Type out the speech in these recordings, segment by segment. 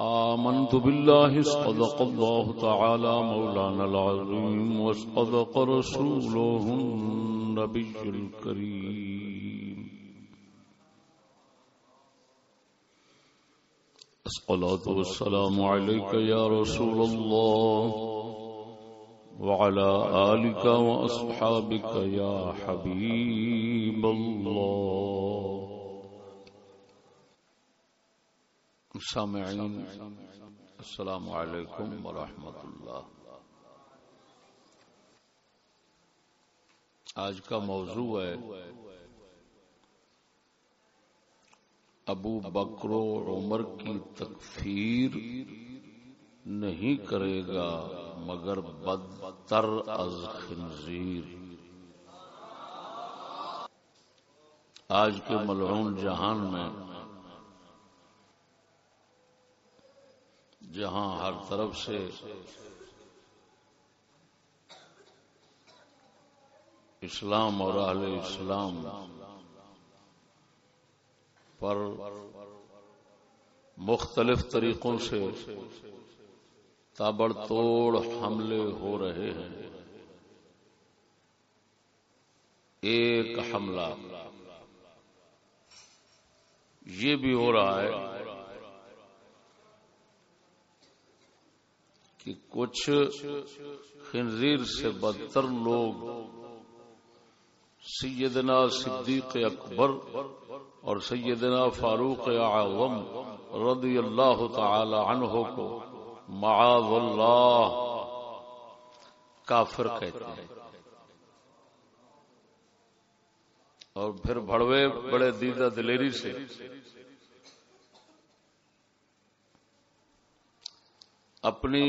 آمنت بالله صدق الله تعالى مولانا العظيم وصدق رسوله النبي الكريم. الصلاة والسلام عليك يا رسول الله وعلى آلك وأصحابك يا حبيب الله. سامعین السلام علیکم ورحمۃ اللہ آج کا موضوع ہے ابو بکر و عمر کی تکفیر نہیں کرے گا مگر بدتر از خنزیر۔ آج کے ملعون جہان میں جہاں ہر طرف سے اسلام اور اہل اسلام پر مختلف طریقوں سے تابڑ توڑ حملے ہو رہے ہیں۔ ایک حملہ۔ یہ بھی ہو رہا ہے کہ کچھ خنزیر سے بدتر لوگ سیدنا صدیق اکبر اور سیدنا فاروق اعظم رضی اللہ تعالی عنہ کو معاذ اللہ کافر کہتے ہیں۔ اور پھر بڑوے بڑے دیدہ دلیری سے اپنی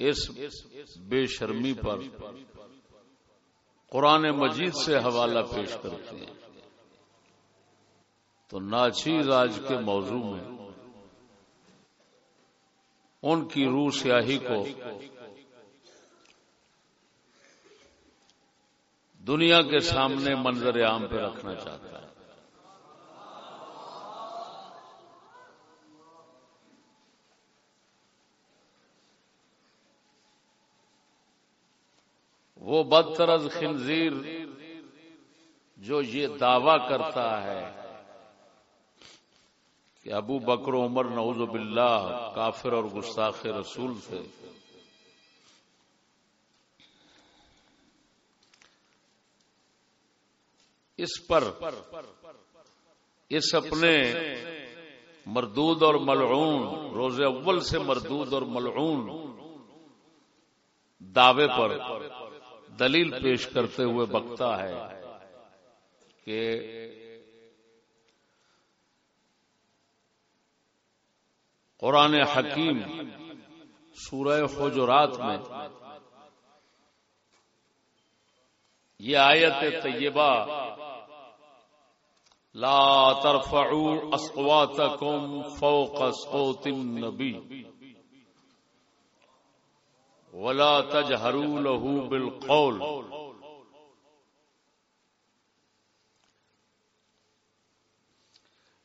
اس بے شرمی پر قرآن مجید سے حوالہ پیش کرتے ہیں۔ تو ناچیز آج کے موضوع میں ان کی روح سیاہی کو دنیا کے سامنے منظر عام پہ رکھنا چاہتا ہے۔ وہ بدترز خنزیر جو یہ دعوی کرتا ہے کہ ابو بکر عمر نعوذ باللہ کافر اور گستاخ رسول تھے۔ اس پر اس اپنے مردود اور ملعون روز اول سے مردود اور ملعون دعوے پر دلیل پیش کرتے ہوئے بکتا ہے کہ قرآن حکیم سورہ حجرات میں یہ آیت طیبہ لا ترفعوا اصواتكم فوق صوت النبی ولا تجهروا له بالقول.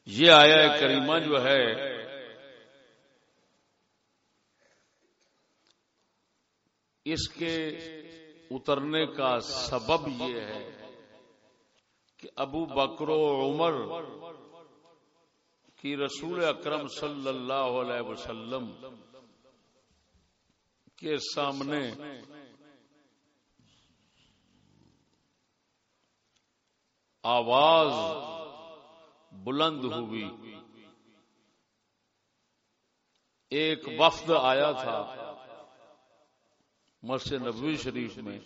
یہ آیا کریمہ جو ہے، اس کے اترنے کا سبب یہ ہے کہ ابو بکر و عمر کی رسول اکرم صلی اللہ علیہ وسلم کے سامنے۔ آواز بلند ہوئی۔ ایک وفد آیا تھا مسجد نبوی شریف میں۔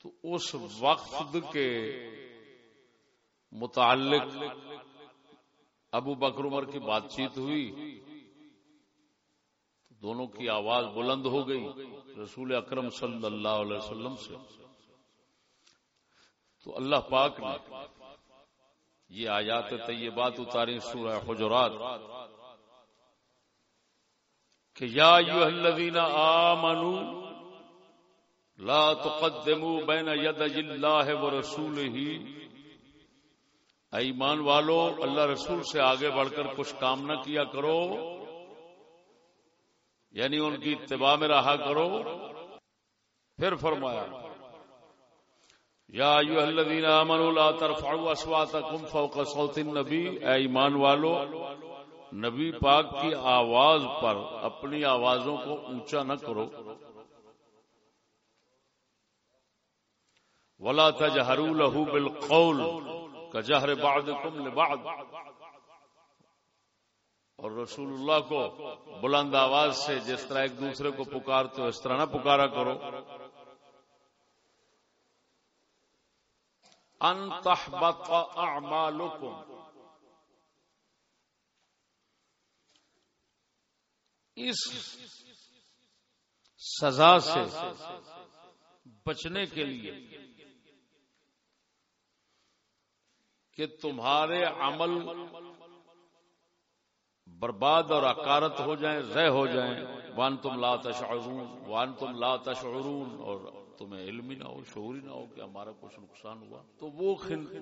تو اس وقت کے متعلق ابو بکر عمر کی بات چیت ہوئی، دونوں کی آواز بلند ہو گئی رسول اکرم صلی اللہ علیہ وسلم سے۔ تو اللہ پاک نے یہ آیات طیبات اتاری سورہ حجرات کہ یا ایوہ الذین آمنوا لا تقدموا بین ید اللہ و رسولہ ایمان والو، اللہ رسول سے آگے بڑھ کر کچھ کام نہ کیا کرو۔ یعنی ان کی اتباع میں رہا کرو۔ پھر فرمایا، یا ایوہ الذین آمنوا لا ترفعوا اصواتکم فوق صوت النبی۔ اے ایمان والو، نبی پاک کی آواز پر اپنی آوازوں کو اونچا نہ کرو۔ ولا تجہروا له بالقول۔ کجہر بعضکم لبعض۔ اور رسول اللہ کو بلند آواز سے جس طرح ایک دوسرے کو پکارتے ہو، اس طرح نہ پکارا کرو۔ اعمالکم۔ اس سزا سے بچنے کے لیے کہ تمہارے عمل برباد اور اکارت ہو جائیں زہ ہو جائیں۔ وان تم لا تشعرون وان تم لا تشعرون۔ اور تمہیں علم ہی نہ ہو شعور ہی نہ ہو کہ ہمارا کچھ نقصان ہوا۔ تو وہ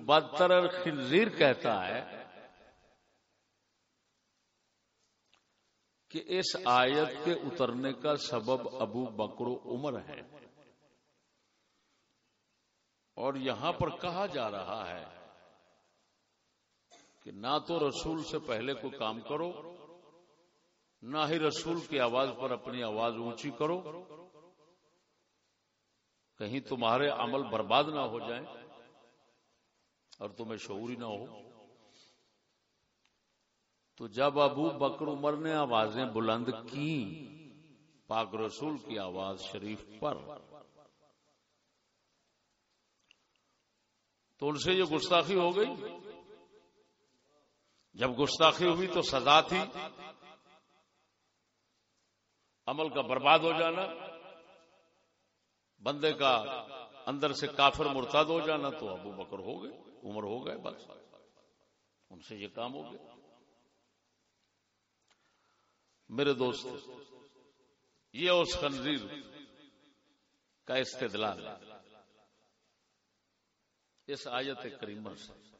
بدتر خنزیر کہتا ہے کہ اس آیت کے اترنے کا سبب ابو بکر عمر ہے اور یہاں پر کہا جا رہا ہے کہ نہ تو رسول سے پہلے کوئی کام کرو، نہ ہی رسول کی آواز پر اپنی آواز اونچی کرو۔ کہیں تمہارے عمل برباد نہ ہو جائیں اور تمہیں شعوری نہ ہو۔ تو جب ابو بکر عمر نے آوازیں بلند کی پاک رسول کی آواز شریف پر، تو ان سے یہ گستاخی ہو گئی۔ جب گستاخی ہوئی تو سزا تھی۔ عمل کا برباد ہو جانا۔ بندے کا اندر سے کافر مرتاد ہو جانا تو ابو بکر ہو گئے، عمر ہو گئے، بس۔ ان سے یہ کام ہو گیا۔ میرے دوست، یہ اس خنزیر کا استدلال اس آیت کریمہ سے۔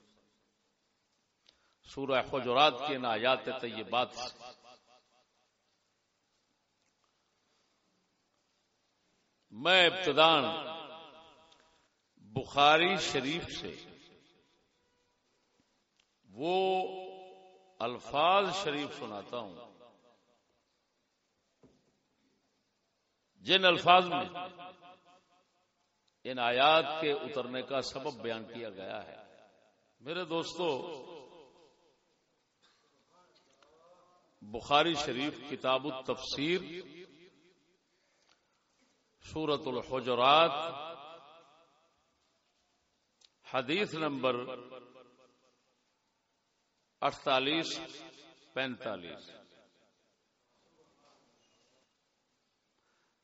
سورہ حجرات کے نایات طیبات سے۔ میں ابتدان بخاری شریف سے وہ الفاظ شریف سناتا ہوں۔ جن الفاظ میں ان آیات کے اترنے کا سبب بیان کیا گیا ہے۔ میرے دوستو بخاری شریف کتاب التفسیر سورت الحجرات، حدیث نمبر اڑتالیس پینتالیس۔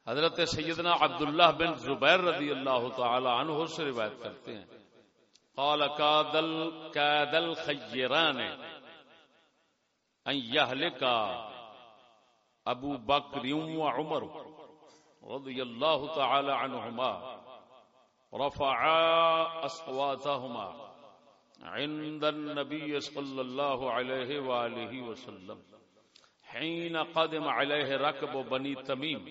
حضرت سیدنا عبداللہ بن زبیر رضی اللہ تعالی عنہ سے روایت کرتے ہیں۔ قال قادل قادل خیران۔ ان يهلك ابو بکر وعمر رضی اللہ تعالی عنہما رفعا اصواتهما عند النبي صلى الله عليه وآله وسلم. حين قدم عليه ركب بني تميم،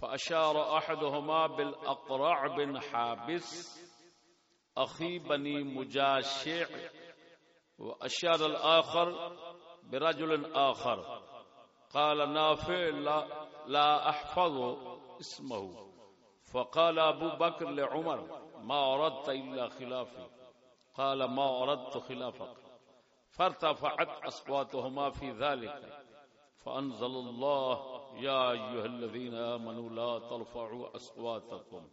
فأشار أحدهما بالأقرع بن حابس، أخي بني مجاشع، وأشار الآخر برجل آخر. قال نافع لا, لا أحفظ اسمه. فقال ابو بکر لعمر ما اردت الا خلافي. قال ما اردت خلافك. فارتفعت اصواتهما في ذلك. فانزل الله يا ايها الذين امنوا لا ترفعوا اصواتكم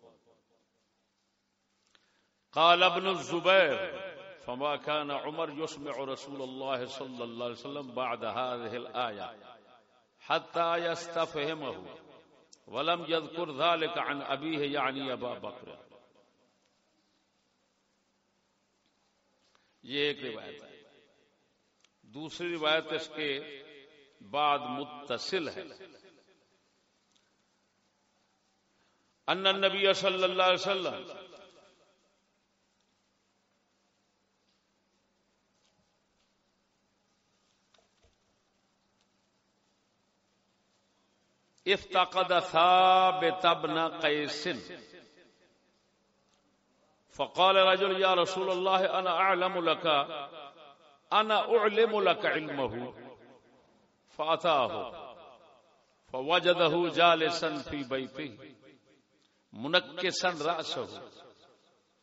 قال ابن الزبير فما كان عمر يسمع رسول الله صلى الله عليه وسلم بعد هذه الآية حتى يستفهمه، ولم يذكر ذلك عن أبيه، يعني أبا بكر. یہ ایک روایت ہے۔ دوسری روایت اس کے بعد متصل ہے۔ ان النبی صلی اللہ علیہ وسلم افتقد ثابت ابن قيس. فقال رجل، يا رسول الله انا اعلم لك انا اعلم لك علمه. فاتاه فوجده جالسا في بيته، منكسا راسه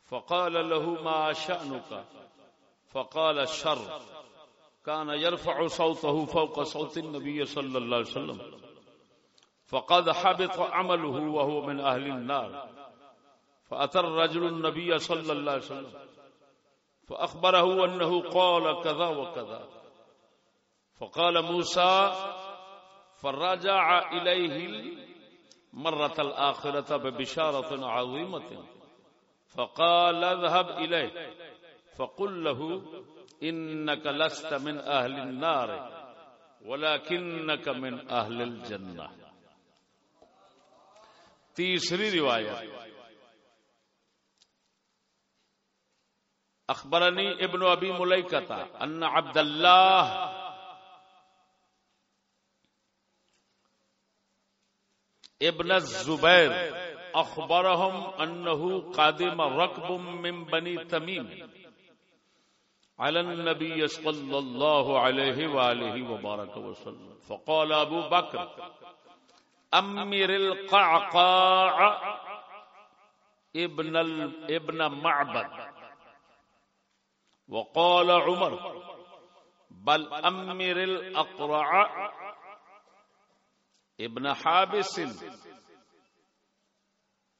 فقال له، ما شانك فقال الشر كان يرفع صوته فوق صوت النبي صلى الله عليه وسلم. فقد حبط عمله وهو من أهل النار. فأتى الرجل النبي صلى الله عليه وسلم. فأخبره أنه قال كذا وكذا. فقال موسى، فرجع إليه مرة الآخرة ببشارة عظيمة. فقال، اذهب إليه. فقل له، إنك لست من أهل النار، ولكنك من أهل الجنة. تیسری روایت۔ اخبرنی ابن ابی ملیکتا ان عبد اللہ ابن الزبیر اخبرهم انه قادم ركب من بني تميم على النبي صلى الله عليه واله وبارك وسلم۔ فقال ابو بكر امیر القعقاع ابن ابن معبد. وقال عمر، بل امیر الاقرع ابن حابس.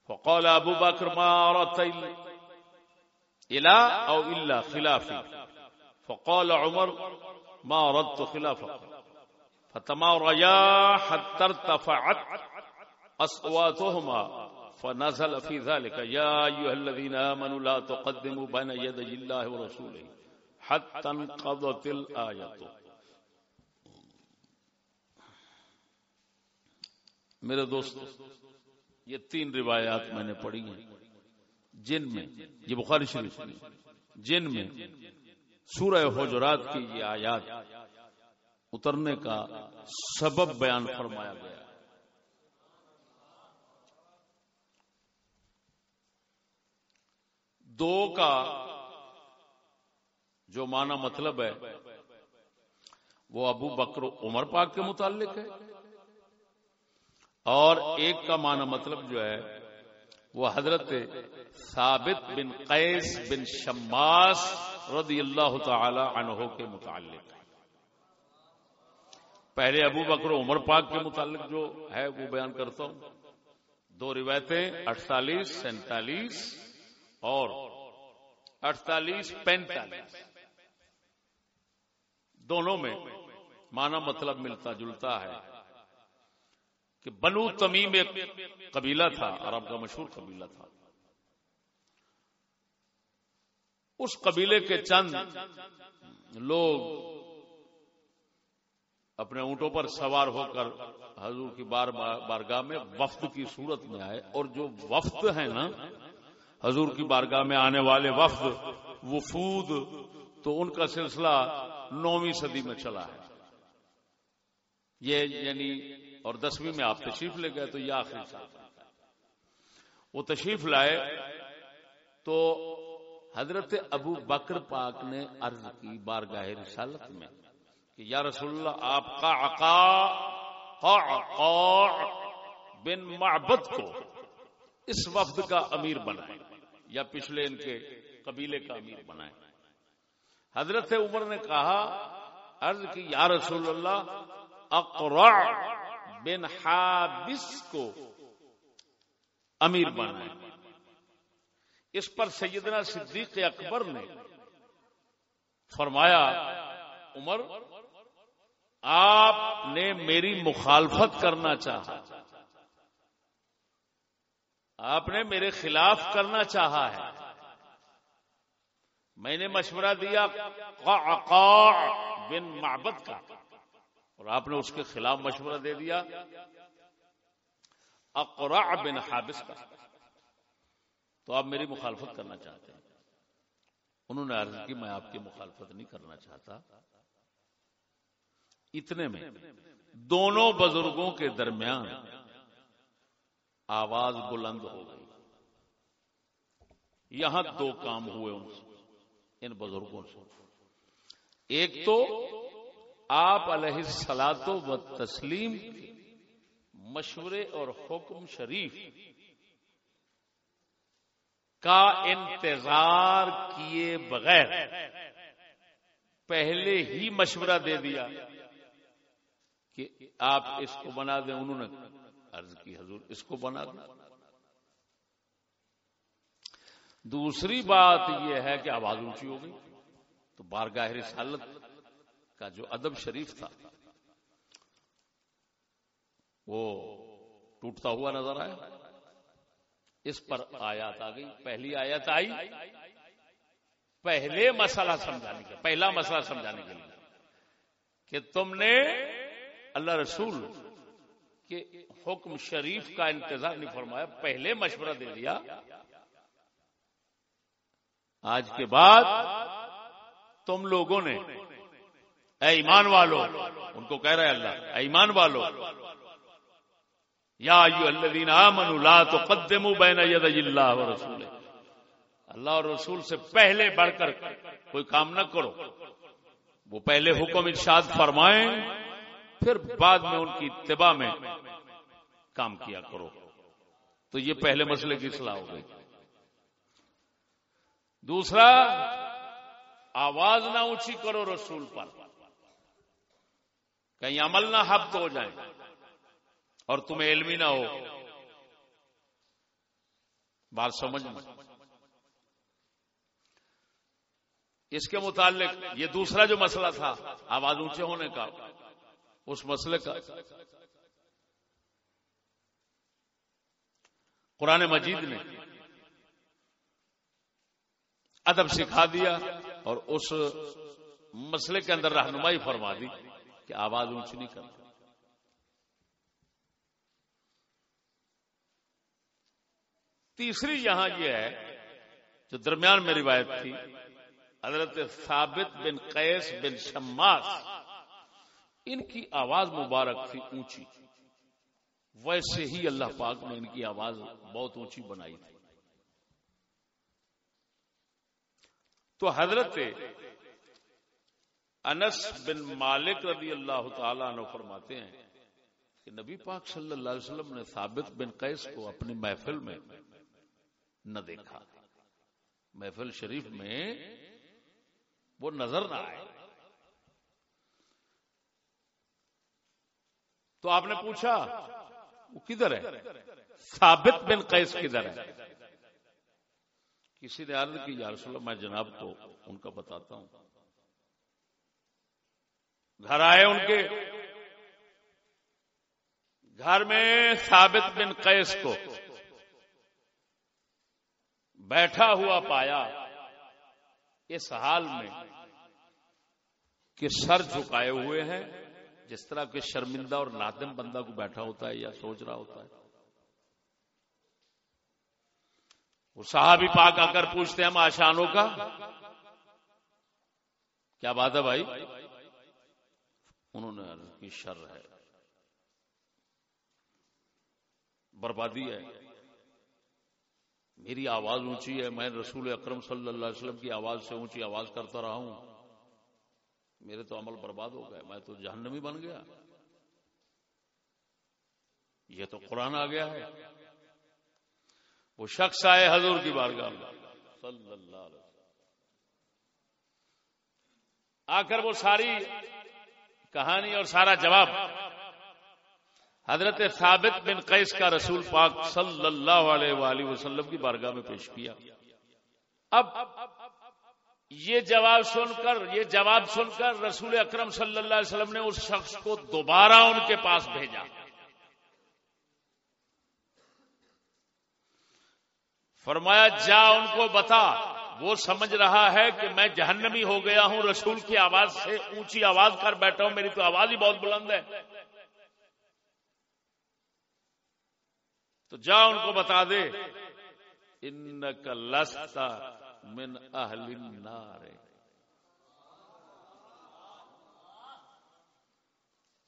فقال ابو بكر، ما اردت الى او الا خلافي. فقال عمر، ما اردت خلافك. فتماريا حتى ارتفعت أصواتهما فنزل في ذلك يا أيها الذين آمنوا لا تقدموا بين يدي الله ورسوله حتى انقضت الآية. میرے دوست، یہ تین روایات میں نے پڑھی ہیں، جن میں، یہ بخاری شریف جن میں سورہ حجرات کی یہ آیات اترنے کا سبب بیان فرمایا گیا۔ دو کا جو معنی مطلب ہے، وہ ابو بکر عمر پاک کے متعلق ہے۔ اور ایک کا معنی مطلب جو ہے، وہ حضرت ثابت بن قیس بن شماس رضی اللہ تعالی عنہ کے متعلق ہے۔ پہلے ابو بکر عمر پاک کے متعلق جو ہے وہ بیان کرتا ہوں۔ دو روایتیں اڑتالیس سینتالیس اور اڑتالیس پینتالیس۔ دونوں میں مانا مطلب ملتا، جلتا ہے کہ بنو تمیم ایک قبیلہ تھا، عرب کا مشہور قبیلہ تھا۔ اس قبیلے کے چند لوگ اپنے اونٹوں پر سوار ہو کر حضور کی بار بارگاہ میں وفد کی صورت میں آئے۔ اور جو وفد ہے نا، حضور کی بارگاہ میں آنے والے وفد، وفود، تو ان کا سلسلہ نویں صدی میں چلا ہے۔ یہ یعنی اور دسویں میں آپ تشریف لے گئے تو یہ آخری سال وہ تشریف لائے تو حضرت ابو بکر پاک نے عرض کی بارگاہ رسالت میں۔ کہ یا رسول اللہ، آپ کا عقا بن معبد کو اس وفد کا امیر بنائے یا پچھلے ان کے قبیلے کا امیر بنائے حضرت عمر نے کہا، عرض کی، یا رسول اللہ، اقرع بن حابس کو امیر بنائے اس پر سیدنا صدیق اکبر نے فرمایا، عمر آپ نے میری مخالفت کرنا چاہا۔ آپ نے میرے خلاف کرنا چاہا ہے۔ میں نے مشورہ دیا بن معبد کا اور آپ نے اس کے خلاف مشورہ دے دیا اقرا بن حابس کا۔ تو آپ میری مخالفت کرنا چاہتے ہیں۔ انہوں نے عرض کی میں آپ کی مخالفت نہیں کرنا چاہتا۔ اتنے میں دونوں بزرگوں کے درمیان آواز بلند ہو گئی۔ یہاں دو کام ہوئے ان سے، ان بزرگوں سے۔ ایک تو آپ علیہ سلاد و تسلیم مشورے اور حکم شریف کا انتظار کیے بغیر پہلے ہی مشورہ دے دیا۔ کہ آپ اس کو بنا دیں، انہوں نے عرض کی، حضور اس کو بنا دیں۔ دوسری بات یہ ہے کہ آواز اونچی ہو گئی، تو بارگاہ رسالت کا جو ادب شریف تھا، وہ ٹوٹتا ہوا نظر آیا۔ اس پر آیات آ گئی۔ پہلی آیت آئی، پہلے مسئلہ سمجھانے کے پہلا مسئلہ سمجھانے کے لیے کہ تم نے اللہ رسول کے حکم شریف کا انتظار نہیں فرمایا، پہلے مشورہ دے دیا۔ آج کے بعد تم لوگوں نے، اے ایمان والو، ان کو کہہ رہے اللہ، اے ایمان والو، یا الذین آمنوا لا تقدموا بین یدی اللہ و رسول اللہ اور رسول سے پہلے بڑھ کر کوئی کام نہ کرو، وہ پہلے حکم ارشاد فرمائیں۔ پھر بعد میں ان کی اتباع میں کام کیا کرو۔ تو یہ پہلے مسئلے کی اصلاح ہو گئی۔ دوسرا، آواز نہ اونچی کرو رسول پر۔ کہیں عمل نہ ہفت ہو جائیں اور تمہیں علمی نہ ہو۔ بات سمجھ اس کے متعلق یہ دوسرا جو مسئلہ تھا، آواز اونچے ہونے کا۔ اس مسئلے کا۔ قرآن مجید نے ادب سکھا دیا اور اس مسئلے کے اندر رہنمائی فرما دی کہ آواز اونچی نہیں کرتا تیسری یہاں یہ ہے، جو درمیان میں روایت تھی، حضرت ثابت بن قیس بن شماس۔ ان کی آواز مبارک تھی اونچی۔ ویسے ہی اللہ پاک نے ان کی آواز بہت اونچی بنائی تھی۔ تو حضرت انس بن مالک رضی اللہ تعالی عنہ فرماتے ہیں کہ نبی پاک صلی اللہ علیہ وسلم نے ثابت بن قیس کو اپنی محفل میں نہ دیکھا۔ محفل شریف میں وہ نظر نہ آئے۔ تو آپ نے پوچھا، وہ کدھر ہے؟ ثابت بن قیس کدھر ہے؟ کسی نے عرض کی، یا رسول اللہ، میں جناب کو ان کا بتاتا ہوں. گھر آئے ان کے۔ گھر میں ثابت بن قیس کو بیٹھا ہوا پایا۔ اس حال میں کہ سر جھکائے ہوئے ہیں۔ جس طرح کہ شرمندہ اور نادم بندہ کو بیٹھا ہوتا ہے یا سوچ رہا ہوتا ہے۔ وہ صحابی پاک آ کر پوچھتے ہیں آشانوں کا۔ کیا بات ہے بھائی؟ انہوں نے کی، شر ہے۔ بربادی ہے۔ میری آواز اونچی ہے۔ میں رسول اکرم صلی اللہ علیہ وسلم کی آواز سے اونچی آواز کرتا رہا ہوں۔ میرے تو عمل برباد ہو گئے، میں تو جہنمی بن گیا۔ یہ تو قرآن آ گیا ہے۔ وہ شخص آئے حضور کی بارگاہ میں۔ صلی اللہ علیہ وسلم آ کر وہ ساری کہانی اور سارا جواب۔ حضرت ثابت بن قیس کا رسول پاک صلی اللہ علیہ وآلہ وسلم کی بارگاہ میں پیش کیا۔ اب یہ جواب سن کر، یہ جواب سن کر رسول اکرم صلی اللہ علیہ وسلم نے اس شخص کو دوبارہ ان کے پاس بھیجا۔ فرمایا، جا ان کو بتا۔ وہ سمجھ رہا ہے کہ میں جہنمی ہو گیا ہوں، رسول کی آواز سے اونچی آواز کر بیٹھا ہوں، میری تو آواز ہی بہت بلند ہے۔ تو جا ان کو بتا دے۔ ان کا لستا من اہل النار۔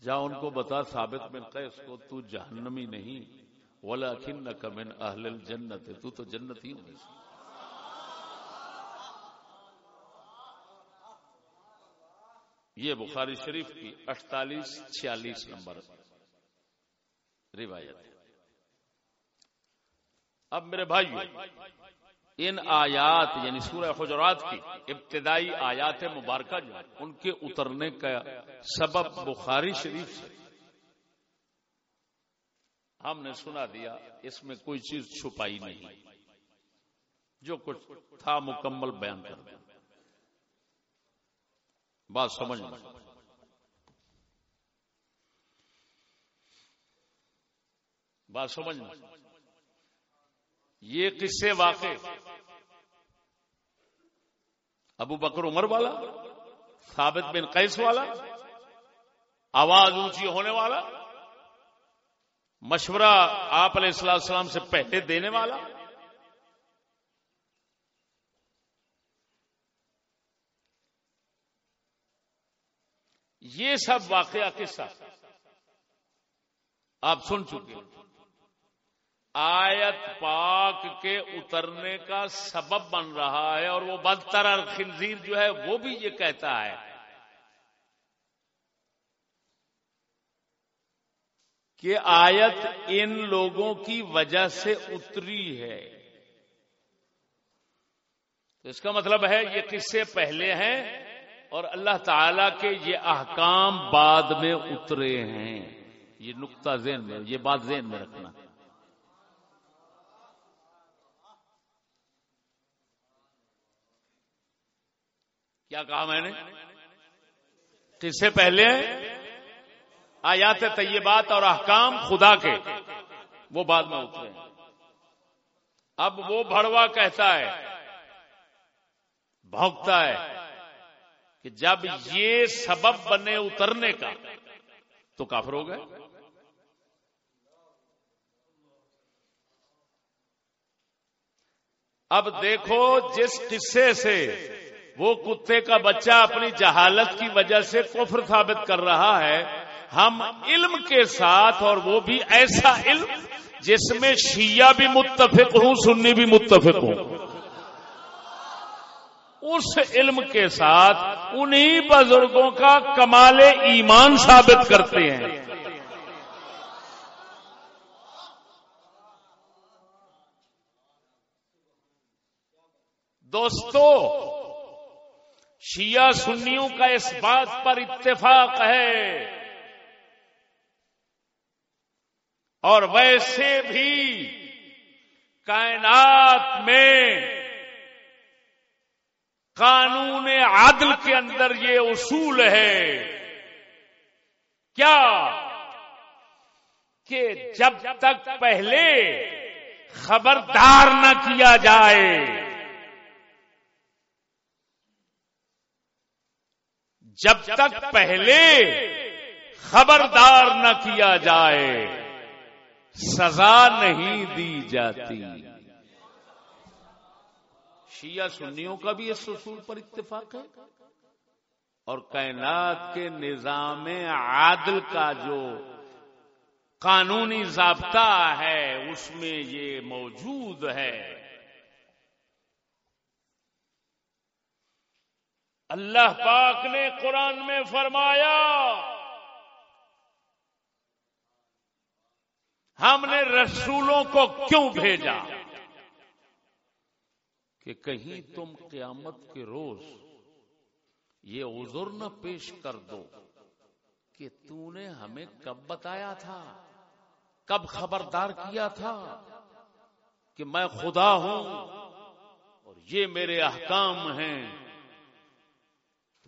جا ان کو بتا، ثابت من قیس کو تو جہنمی نہیں، ولیکنک من اہل الجنت۔ تو تو جنتی ہوں یہ بخاری شریف کی اٹتالیس چھیالیس نمبر روایت ہے۔ اب میرے بھائی ان آیات یعنی سورہ حجرات کی ابتدائی آیات مبارکہ جو ان کے اترنے کا سبب بخاری شریف سے۔ ہم نے سنا دیا، اس میں کوئی چیز چھپائی نہیں، جو کچھ تھا مکمل بیان کر دیا بات سمجھ بات سمجھ یہ قصے واقع ابو بکر عمر والا، ثابت بن قیس والا، آواز اونچی ہونے والا، مشورہ آپ علیہ السلام السلام سے پہلے دینے والا۔ یہ سب واقعہ قصہ آپ سن چکے آیت پاک کے اترنے کا سبب بن رہا ہے اور وہ بدتر خنزیر جو ہے وہ بھی یہ کہتا ہے۔ کہ آیت ان لوگوں کی وجہ سے اتری ہے۔ تو اس کا مطلب ہے یہ کس سے پہلے ہیں اور اللہ تعالی کے یہ احکام بعد میں اترے ہیں۔ یہ نقطہ ذہن میں، یہ بات ذہن میں رکھنا۔ کیا کہا میں نے؟ کس سے پہلے آیات طیبات اور احکام خدا کے، وہ بعد میں اترے ہیں۔ اب وہ بھڑوا کہتا ہے بھوکتا ہے کہ جب یہ سبب بنے اترنے کا، تو کافر ہو گئے۔ اب دیکھو جس قصے سے وہ کتے کا بچہ اپنی جہالت کی وجہ سے کفر ثابت کر رہا ہے، ہم علم کے ساتھ اور وہ بھی ایسا علم جس میں شیعہ بھی متفق ہوں، سنی بھی متفق ہوں۔ اس علم کے ساتھ انہی بزرگوں کا کمال ایمان ثابت کرتے ہیں۔ دوستو شیعہ سنیوں کا اس بات پر اتفاق ہے۔ اور ویسے بھی کائنات میں قانون عادل کے اندر یہ اصول ہے۔ کیا کہ جب تک پہلے خبردار نہ کیا جائے جب تک پہلے خبردار نہ کیا جائے، سزا نہیں دی جاتی۔ شیعہ سنیوں کا بھی اس اصول پر اتفاق ہے۔ اور کائنات کے نظام عادل کا جو قانونی ضابطہ ہے، اس میں یہ موجود ہے۔ اللہ پاک نے قرآن میں فرمایا، ہم نے رسولوں کو کیوں بھیجا؟ کہ کہیں تم قیامت کے روز یہ عذر نہ پیش کر دو کہ تو نے ہمیں کب بتایا تھا، کب خبردار کیا تھا کہ میں خدا ہوں اور یہ میرے احکام ہیں۔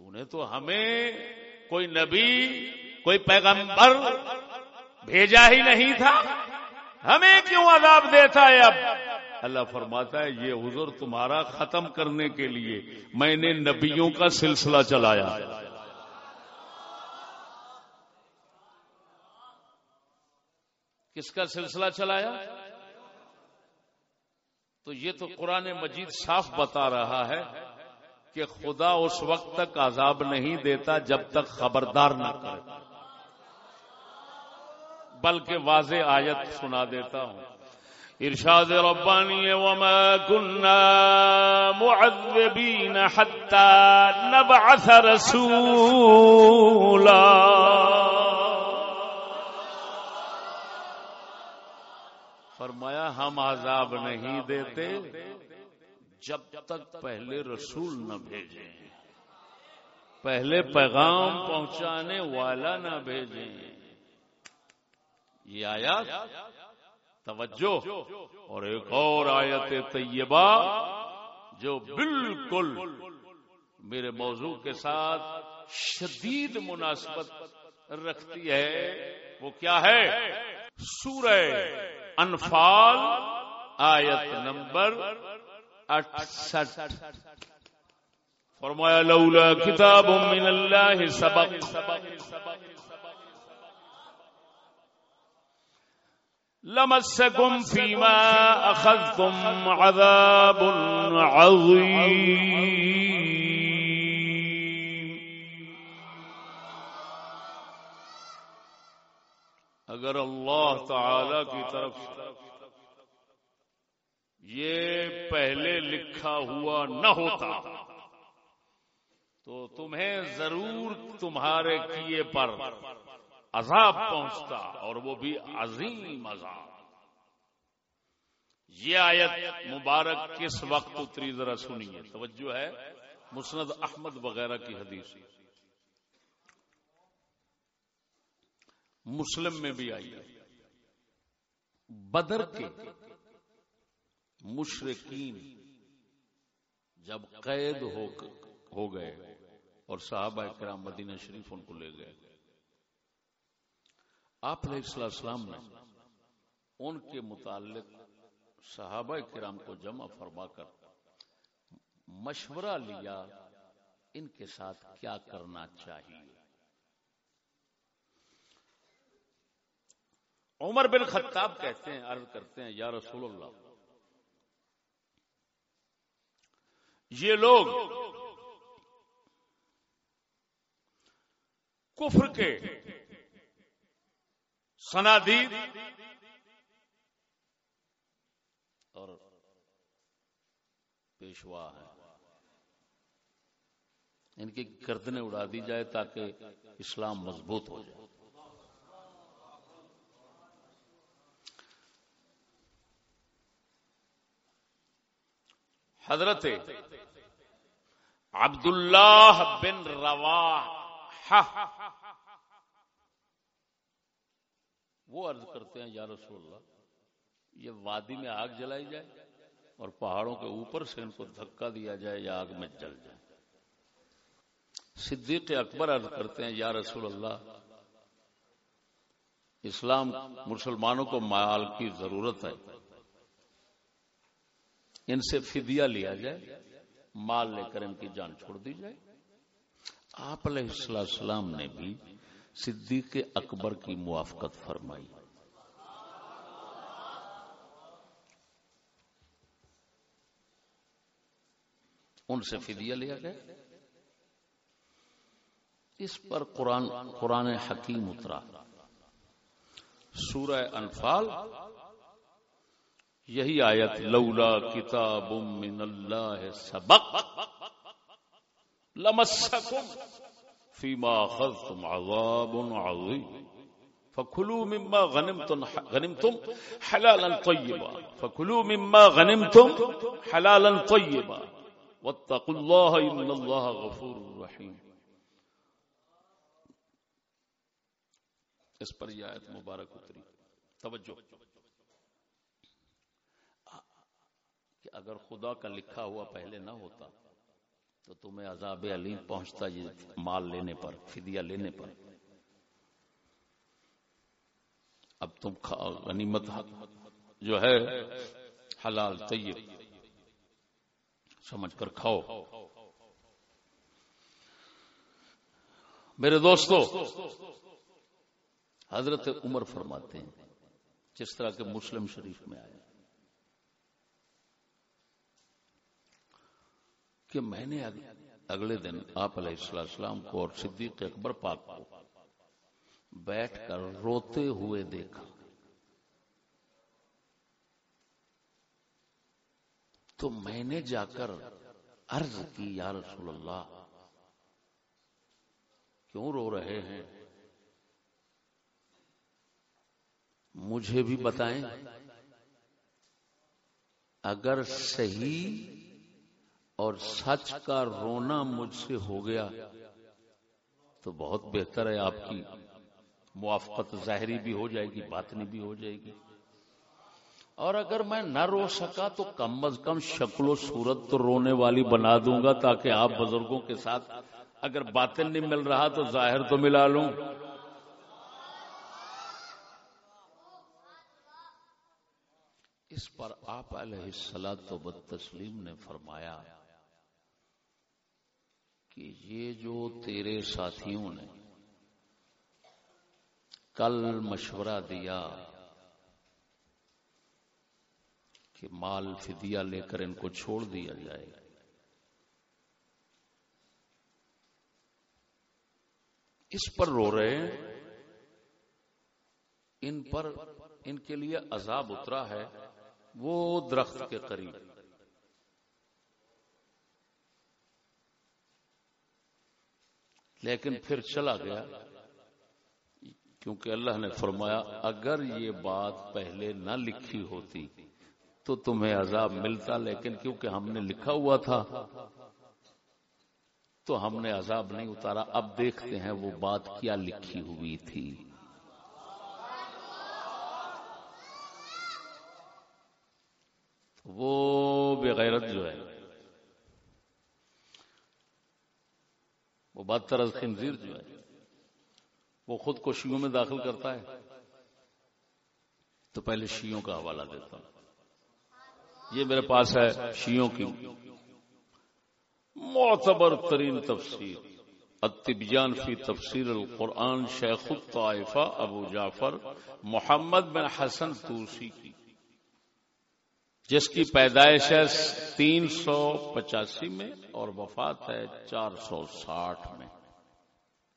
تو نے تو ہمیں کوئی نبی، کوئی پیغمبر بھیجا ہی نہیں تھا۔ ہمیں کیوں عذاب دیتا ہے اب؟ اللہ فرماتا ہے، یہ حضور تمہارا ختم کرنے کے لیے میں نے نبیوں کا سلسلہ چلایا۔ کس کا سلسلہ چلایا؟ تو یہ تو قرآن مجید صاف بتا رہا ہے۔ کہ خدا اس وقت تک عذاب نہیں دیتا جب تک خبردار نہ کرے۔ بلکہ واضح آیت سنا دیتا ہوں۔ ارشاد ربانی وما كنا معذبين حتى نبعث رسولا۔ فرمایا ہم عذاب نہیں دیتے۔ جب تک پہلے رسول نہ بھیجیں، پہلے پیغام پہنچانے والا نہ بھیجیں۔ یہ آیات، توجہ، اور ایک اور آیت طیبہ جو بالکل میرے موضوع کے ساتھ شدید مناسبت رکھتی ہے، وہ کیا ہے؟ سورہ انفال، آیت نمبر اٹھسٹھ۔ فرمایا، لولا کتاب من اللہ سبق۔ لمسكم فيما أخذتم عذاب عظيم اگر اللہ تعالی کی طرف سے یہ پہلے لکھا ہوا نہ ہوتا تو تمہیں ضرور تمہارے کیے پر عذاب پہنچتا اور وہ بھی عظیم عذاب۔ یہ آیت مبارک کس وقت اتری ذرا سنیے۔ توجہ ہے مسند احمد وغیرہ کی حدیث۔ مسلم میں بھی آئی ہے۔ بدر کے مشرقین جب قید ہو گئے اور صحابہ کرام مدینہ شریف ان کو لے گئے۔ آپ علیہ السلام نے ان کے متعلق صحابہ کرام کو جمع فرما کر مشورہ لیا ان کے ساتھ کیا کرنا چاہیے۔ عمر بن خطاب کہتے ہیں، عرض کرتے ہیں، یا رسول اللہ یہ لوگ کفر کے سنادید اور پیشوا ہے ان کی گردنیں اڑا دی جائے تاکہ اسلام مضبوط ہو جائے۔ حضرت عبداللہ بن روا وہ عرض کرتے ہیں، یا رسول اللہ، یہ وادی میں آگ جلائی جائے اور پہاڑوں کے اوپر سے ان کو دھکا دیا جائے یا آگ میں جل جائے. صدیق اکبر عرض کرتے ہیں، یا رسول اللہ، اسلام مسلمانوں کو مال کی ضرورت ہے ان سے فدیہ لیا جائے، مال لے کر ان کی جان چھوڑ دی جائے۔ آپ علیہ السلام نے بھی صدیق اکبر کی موافقت فرمائی۔ ان سے فدیہ لیا گیا۔ اس پر قرآن قرآن حکیم اترا۔ سورہ انفال یہی آیت، لولا کتاب من اللہ سبق لمسکم فیما خذتم عذاب عظیم۔ فکلو مما غنمتم غنمتم حلالا طیبا۔ فکلو مما غنمتم حلالا طیبا۔ واتقوا اللہ ان اللہ غفور رحیم۔ اس پر یہ آیت مبارک اتری۔ توجہ۔ کہ اگر خدا کا لکھا ہوا پہلے نہ ہوتا تو تمہیں عذاب علیم پہنچتا یہ مال لینے پر، فدیہ لینے پر۔ اب تم غنیمت جو ہے، حلال، طیب، سمجھ کر کھاؤ۔ میرے دوستو، حضرت عمر فرماتے ہیں، جس طرح کے مسلم شریف میں آئے کہ میں نے اگلے دن آپ علیہ السلام کو اور صدیق اکبر پاک کو بیٹھ کر روتے ہوئے دیکھا۔ تو میں نے جا کر عرض کی، یا رسول اللہ، کیوں رو رہے ہیں؟ مجھے بھی بتائیں، اگر صحیح اور سچ کا رونا مجھ سے ہو گیا تو بہت بہتر ہے آپ کی موافقت ظاہری بھی ہو جائے گی، باطنی بھی ہو جائے گی۔ اور اگر میں نہ رو سکا تو کم از کم شکل و صورت تو رونے والی بنا دوں گا تاکہ آپ بزرگوں کے ساتھ اگر باطن نہیں مل رہا تو ظاہر تو ملا لوں۔ اس پر آپ علیہ السلام تو بد تسلیم نے فرمایا کہ یہ جو تیرے ساتھیوں نے کل مشورہ دیا کہ مال فدیہ لے کر ان کو چھوڑ دیا جائے اس پر رو رہے ہیں۔ ان پر ان کے لیے عذاب اترا ہے۔ وہ درخت کے قریب۔ لیکن پھر چلا گیا۔ کیونکہ اللہ نے فرمایا، اگر یہ بات پہلے نہ لکھی ہوتی تو تمہیں عذاب ملتا، لیکن کیونکہ ہم نے لکھا ہوا تھا تو ہم نے عذاب نہیں اتارا۔ اب دیکھتے ہیں وہ بات کیا لکھی ہوئی تھی۔ وہ بغیرت جو ہے وہ بات طرز خنزیر جو ہے، وہ خود کو شیوں میں داخل کرتا ہے۔ تو پہلے شیوں کا حوالہ دیتا ہوں۔ یہ میرے پاس ہے شیوں کی۔ معتبر ترین تفسیر، التبیان فی تفسیر القرآن شیخ الطائفہ ابو جعفر محمد بن حسن توسی کی۔ جس کی پیدائش ہے تین سو پچاسی میں اور وفات ہے چار سو ساٹھ میں۔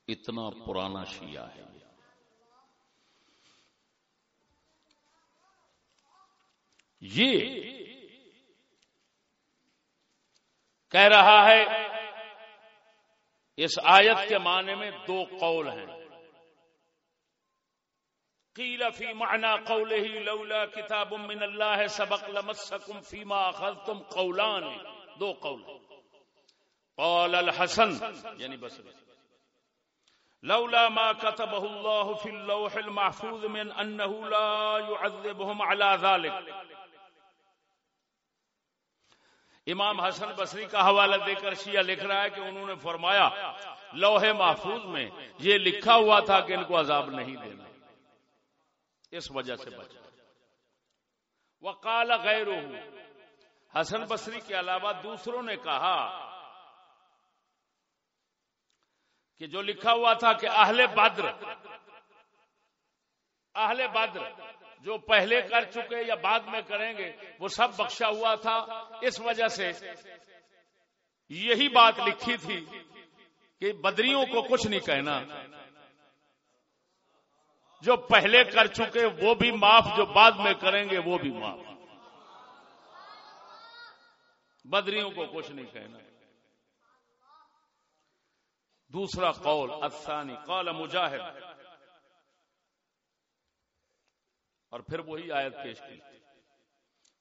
اتنا پرانا شیعہ ہے۔ یہ کہہ رہا ہے، اس آیت کے معنی میں دو قول ہیں۔ قیل فی معنی قوله لولا کتاب من اللہ سبق لمسکم فیما اخذتم قولان. دو قول. قال الحسن یعنی بس لولا ما كتبه الله في اللوح المحفوظ من انه لا يعذبهم على ذلك امام حسن بصری کا حوالہ دے کر شیعہ لکھ رہا ہے کہ انہوں نے فرمایا، لوح محفوظ میں یہ لکھا ہوا تھا کہ ان کو عذاب نہیں دینا۔ اس وجہ سے بچا وقال غیرہ حسن بصری کے علاوہ دوسروں نے کہا کہ جو لکھا ہوا تھا کہ اہل بدر اہل بدر جو پہلے کر چکے یا بعد میں کریں گے، وہ سب بخشا ہوا تھا۔ اس وجہ سے یہی بات لکھی تھی کہ بدریوں کو کچھ نہیں کہنا۔ جو پہلے کر چکے وہ بھی معاف، جو بعد میں کریں گے وہ بھی معاف۔ بدریوں کو کچھ نہیں کہنا۔ دوسرا قول، الثانی، قال مجاہد۔ اور پھر وہی آیت پیش کی۔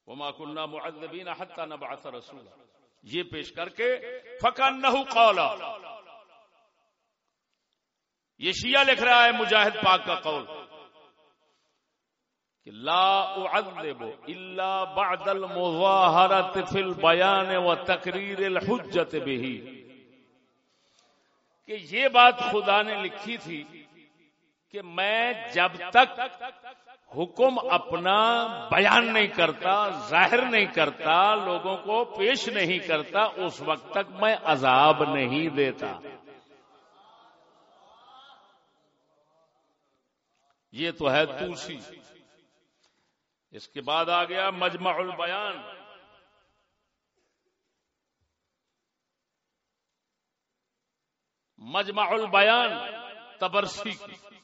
وما كنا معذبين حتى نبعث رسولا۔ یہ پیش کر کے فکانه قولا یہ شیعہ لکھ رہا ہے مجاہد پاک کا قول کہ لا اعذب الا بعد المظاہرت فی البیان و تقریر الحجت به کہ یہ بات خدا نے لکھی تھی کہ میں جب تک حکم اپنا بیان نہیں کرتا، ظاہر نہیں کرتا، لوگوں کو پیش نہیں کرتا، اس وقت تک میں عذاب نہیں دیتا۔ یہ تو ہے توسی۔ اس کے بعد آ گیا مجمع البیان۔ مجمع البیان، تبرسی کی،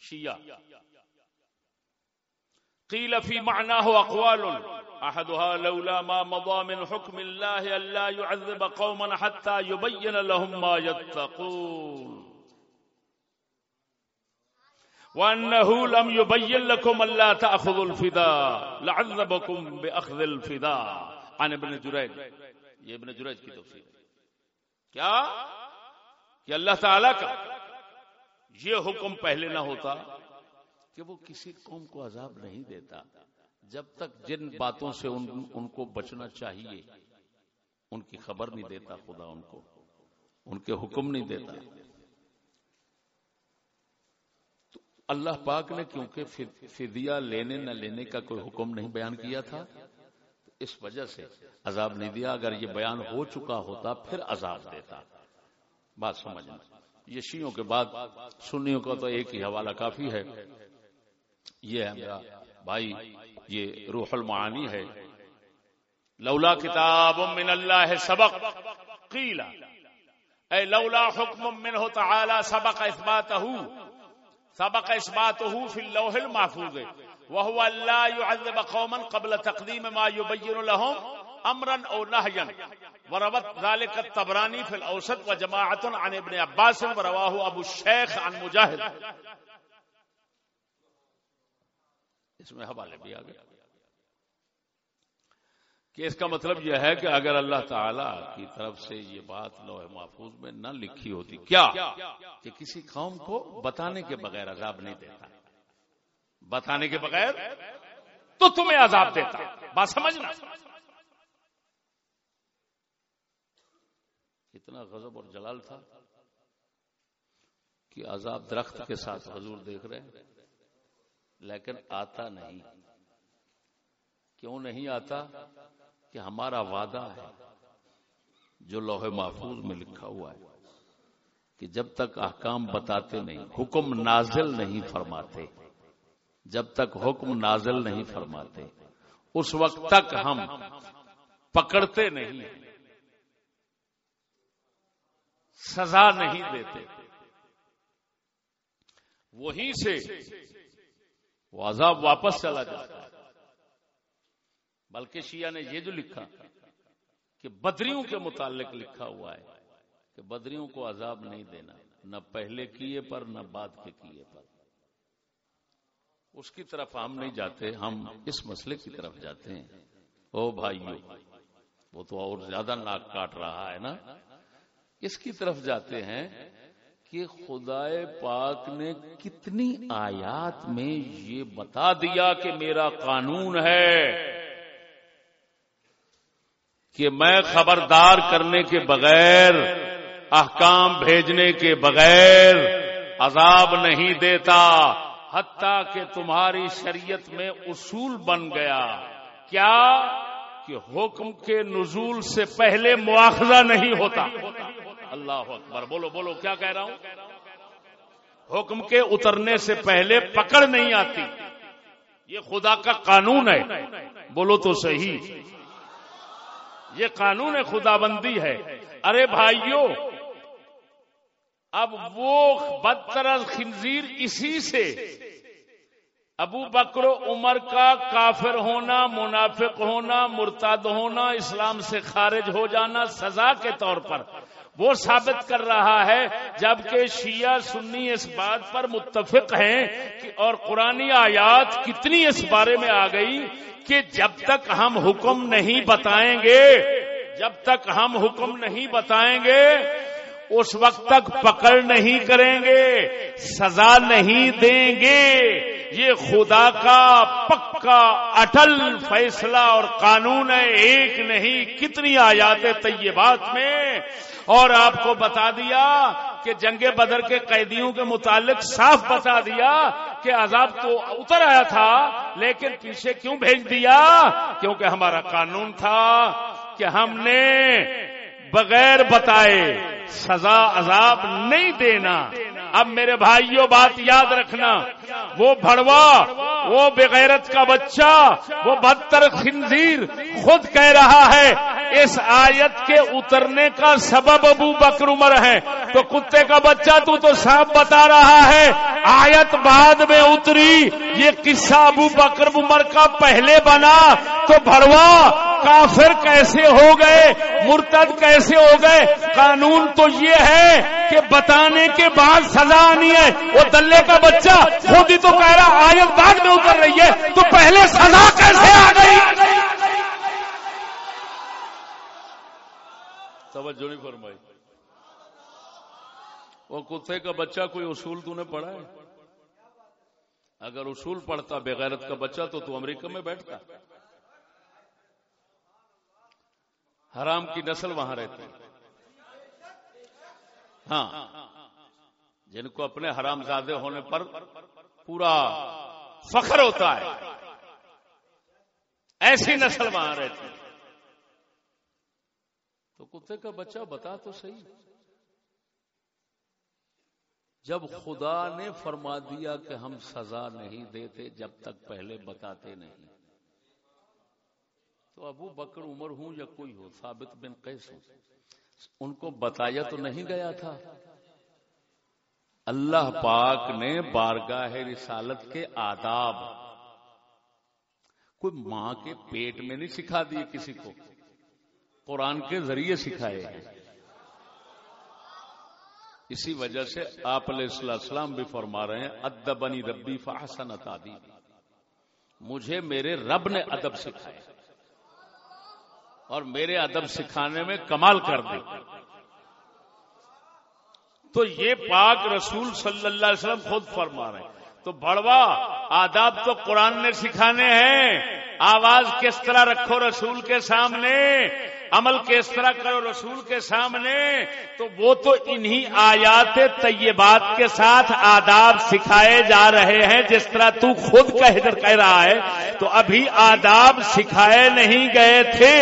شیعہ۔ قیل فی معناه اقوال احدها لولا ما مضى من حكم الله الا يعذب قوما حتى يبين لهم ما يتقون وانه لم يبين لكم الا تاخذوا الفداء لعذبكم باخذ الفداء عن ابن جريج۔ یہ ابن جريج کی تفسیر کیا؟ کہ اللہ تعالی کا یہ حکم پہلے نہ ہوتا کہ وہ کسی قوم کو عذاب نہیں دیتا جب تک جن باتوں سے ان, ان کو بچنا چاہیے ان کی خبر نہیں دیتا خدا ان کو ان کے حکم نہیں دیتا۔ اللہ پاک نے کیونکہ فدیہ لینے نہ لینے کا کوئی حکم نہیں بیان کیا تھا اس وجہ سے عذاب نہیں دیا۔ اگر یہ بیان ہو چکا ہوتا، پھر عذاب دیتا۔ بات سمجھنا یہ شیوں کے بعد، سنیوں کا تو ایک ہی حوالہ کافی ہے۔ یہ ہے میرا بھائی، یہ روح المعانی ہے۔ لولا کتاب من اللہ سبق قیلا اے لولا حکم منہ تعالی سبق اثباتہ سبق اس اثباته فی اللوح المحفوظ. وهو اللہ يعذب قوما قبل تقدیم ما يبين لهم امرا او نهيا وروت ذلك الطبراني في الاوسط وجماعه عن ابن عباس ورواه ابو الشيخ عن مجاهد اس میں حوالے بھی آ گئے. کہ اس کا مطلب یہ ہے کہ اگر اللہ تعالی کی طرف سے یہ بات لوح محفوظ میں نہ لکھی ہوتی، کیا؟ کہ کسی قوم کو بتانے کے بغیر عذاب نہیں دیتا۔ بتانے کے بغیر تو تمہیں عذاب دیتا۔ بات سمجھنا۔ اتنا غضب اور جلال تھا کہ عذاب درخت کے ساتھ حضور دیکھ رہے ہیں، لیکن آتا نہیں۔ کیوں نہیں آتا؟ کہ ہمارا وعدہ ہے جو لوہے محفوظ میں لکھا ہوا ہے کہ جب تک احکام بتاتے نہیں، حکم نازل نہیں فرماتے، جب تک حکم نازل نہیں فرماتے، اس وقت تک ہم پکڑتے نہیں، سزا نہیں دیتے۔ وہیں سے وہ عذاب واپس چلا جاتا ہے۔ بلکہ شیعہ نے یہ جو لکھا کہ بدریوں کے متعلق لکھا ہوا ہے کہ بدریوں کو عذاب نہیں دینا، نہ پہلے کیے پر، نہ بعد کے کیے پر۔ اس کی طرف ہم نہیں جاتے، ہم اس مسئلے کی طرف جاتے ہیں۔ او بھائیو، وہ تو اور زیادہ ناک کاٹ رہا ہے نا۔ اس کی طرف جاتے ہیں کہ خدا پاک نے کتنی آیات میں یہ بتا دیا کہ میرا قانون ہے۔ کہ میں خبردار کرنے کے بغیر، احکام بھیجنے کے بغیر عذاب نہیں دیتا، حتیٰ کہ تمہاری شریعت میں اصول بن گیا۔ کیا؟ کہ حکم کے نزول سے پہلے مواخذہ نہیں ہوتا۔ اللہ اکبر، بولو بولو، کیا کہہ رہا ہوں؟ حکم کے اترنے سے پہلے پکڑ نہیں آتی۔ یہ خدا کا قانون ہے۔ بولو تو صحیح۔ یہ قانون خدا بندی ہے۔ ارے بھائیو، اب وہ بدتر خنزیر اسی سے۔ ابو بکر عمر کا کافر ہونا، منافق ہونا مرتاد ہونا، اسلام سے خارج ہو جانا سزا کے طور پر۔ وہ ثابت کر رہا ہے جبکہ شیعہ سنی اس بات پر متفق ہیں کہ اور قرآن آیات کتنی اس بارے میں آ گئی کہ جب تک ہم حکم نہیں بتائیں گے، جب تک ہم حکم نہیں بتائیں گے، اس وقت تک پکڑ نہیں کریں گے، سزا نہیں دیں گے۔ یہ خدا کا پکا اٹل فیصلہ اور قانون ہے، ایک نہیں، کتنی آیات طیبات میں اور آپ کو بتا دیا کہ جنگ بدر کے قیدیوں کے متعلق صاف بتا دیا کہ عذاب تو اتر آیا تھا، لیکن پیچھے کیوں بھیج دیا؟ کیونکہ ہمارا قانون تھا کہ ہم نے بغیر بتائے سزا عذاب نہیں دینا۔ اب میرے بھائیوں بات یاد رکھنا۔ وہ بڑوا وہ بغیرت کا بچہ، وہ بدتر خنزیر خود کہہ رہا ہے، اس آیت کے اترنے کا سبب ابو بکر عمر ہے۔ تو کتے کا بچہ تو تو صاحب بتا رہا ہے، آیت بعد میں اتری۔ یہ قصہ ابو بکر عمر کا پہلے بنا۔ تو بڑوا کافر کیسے ہو گئے؟ مرتد کیسے ہو گئے؟ قانون تو یہ ہے کہ بتانے کے بعد سزا آنی ہے۔ وہ دلے کا بچہ خود ہی تو کہہ رہا آیت بعد میں اتر رہی ہے۔ تو پہلے سزا کیسے آ گئی؟ توجہ نہیں فرمائی۔ وہ کتے کا بچہ کوئی اصول تو نے پڑھا ہے؟ اگر اصول پڑھتا بغیرت کا بچہ تو تو امریکہ میں بیٹھتا۔ حرام کی نسل وہاں رہتی ہاں جن کو اپنے حرام زادے ہونے پر پورا فخر ہوتا ہے۔ ایسی نسل وہاں رہتی تو کتے کا بچہ بتا تو صحیح۔ جب خدا نے فرما دیا کہ ہم سزا نہیں دیتے، جب تک پہلے بتاتے نہیں۔ تو ابو بکر عمر ہوں یا کوئی ہو، ثابت بن قیس ہو ان کو بتایا تو نہیں گیا تھا۔ اللہ پاک نے بارگاہ رسالت کے آداب کوئی ماں کے پیٹ میں نہیں سکھا دیے کسی کو۔ قرآن کے ذریعے سکھائے۔ ہیں اسی وجہ سے آپ علیہ السلام بھی فرما رہے ہیں، ادبنی ربی فحسن تعدیب مجھے میرے رب نے ادب سکھایا۔ اور میرے ادب سکھانے میں کمال کر دے۔ تو یہ پاک رسول صلی اللہ علیہ وسلم خود فرما رہے ہیں۔ تو بڑوا آداب تو قرآن نے سکھانے ہیں۔ آواز کس طرح رکھو رسول کے سامنے؟ عمل کس طرح کرو رسول کے سامنے، تو وہ تو انہی آیات طیبات کے ساتھ آداب سکھائے جا رہے ہیں، جس طرح تو خود کہہ رہا ہے، تو ابھی آداب سکھائے نہیں گئے تھے،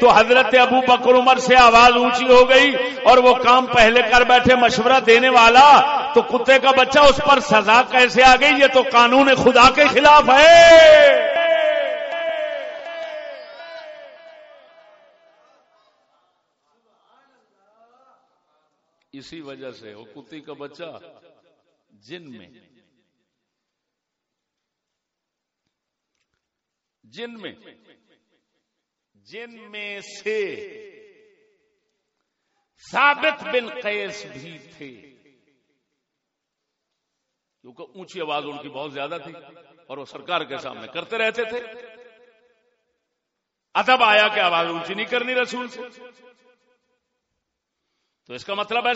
تو حضرت ابو بکر عمر سے آواز اونچی ہو گئی اور وہ کام پہلے کر بیٹھے مشورہ دینے والا، تو کتے کا بچہ اس پر سزا کیسے آ گئی؟ یہ تو قانون خدا کے خلاف ہے۔ اسی وجہ سے، وہ کتی کا بچہ، جن میں۔ جن میں۔ جن میں سے ثابت بن قیس بھی تھے۔ کیونکہ اونچی آواز ان کی بہت زیادہ تھی اور وہ سرکار کے سامنے کرتے رہتے تھے۔ ادب آیا کہ آواز اونچی نہیں کرنی رسول۔ سے تو اس کا مطلب ہے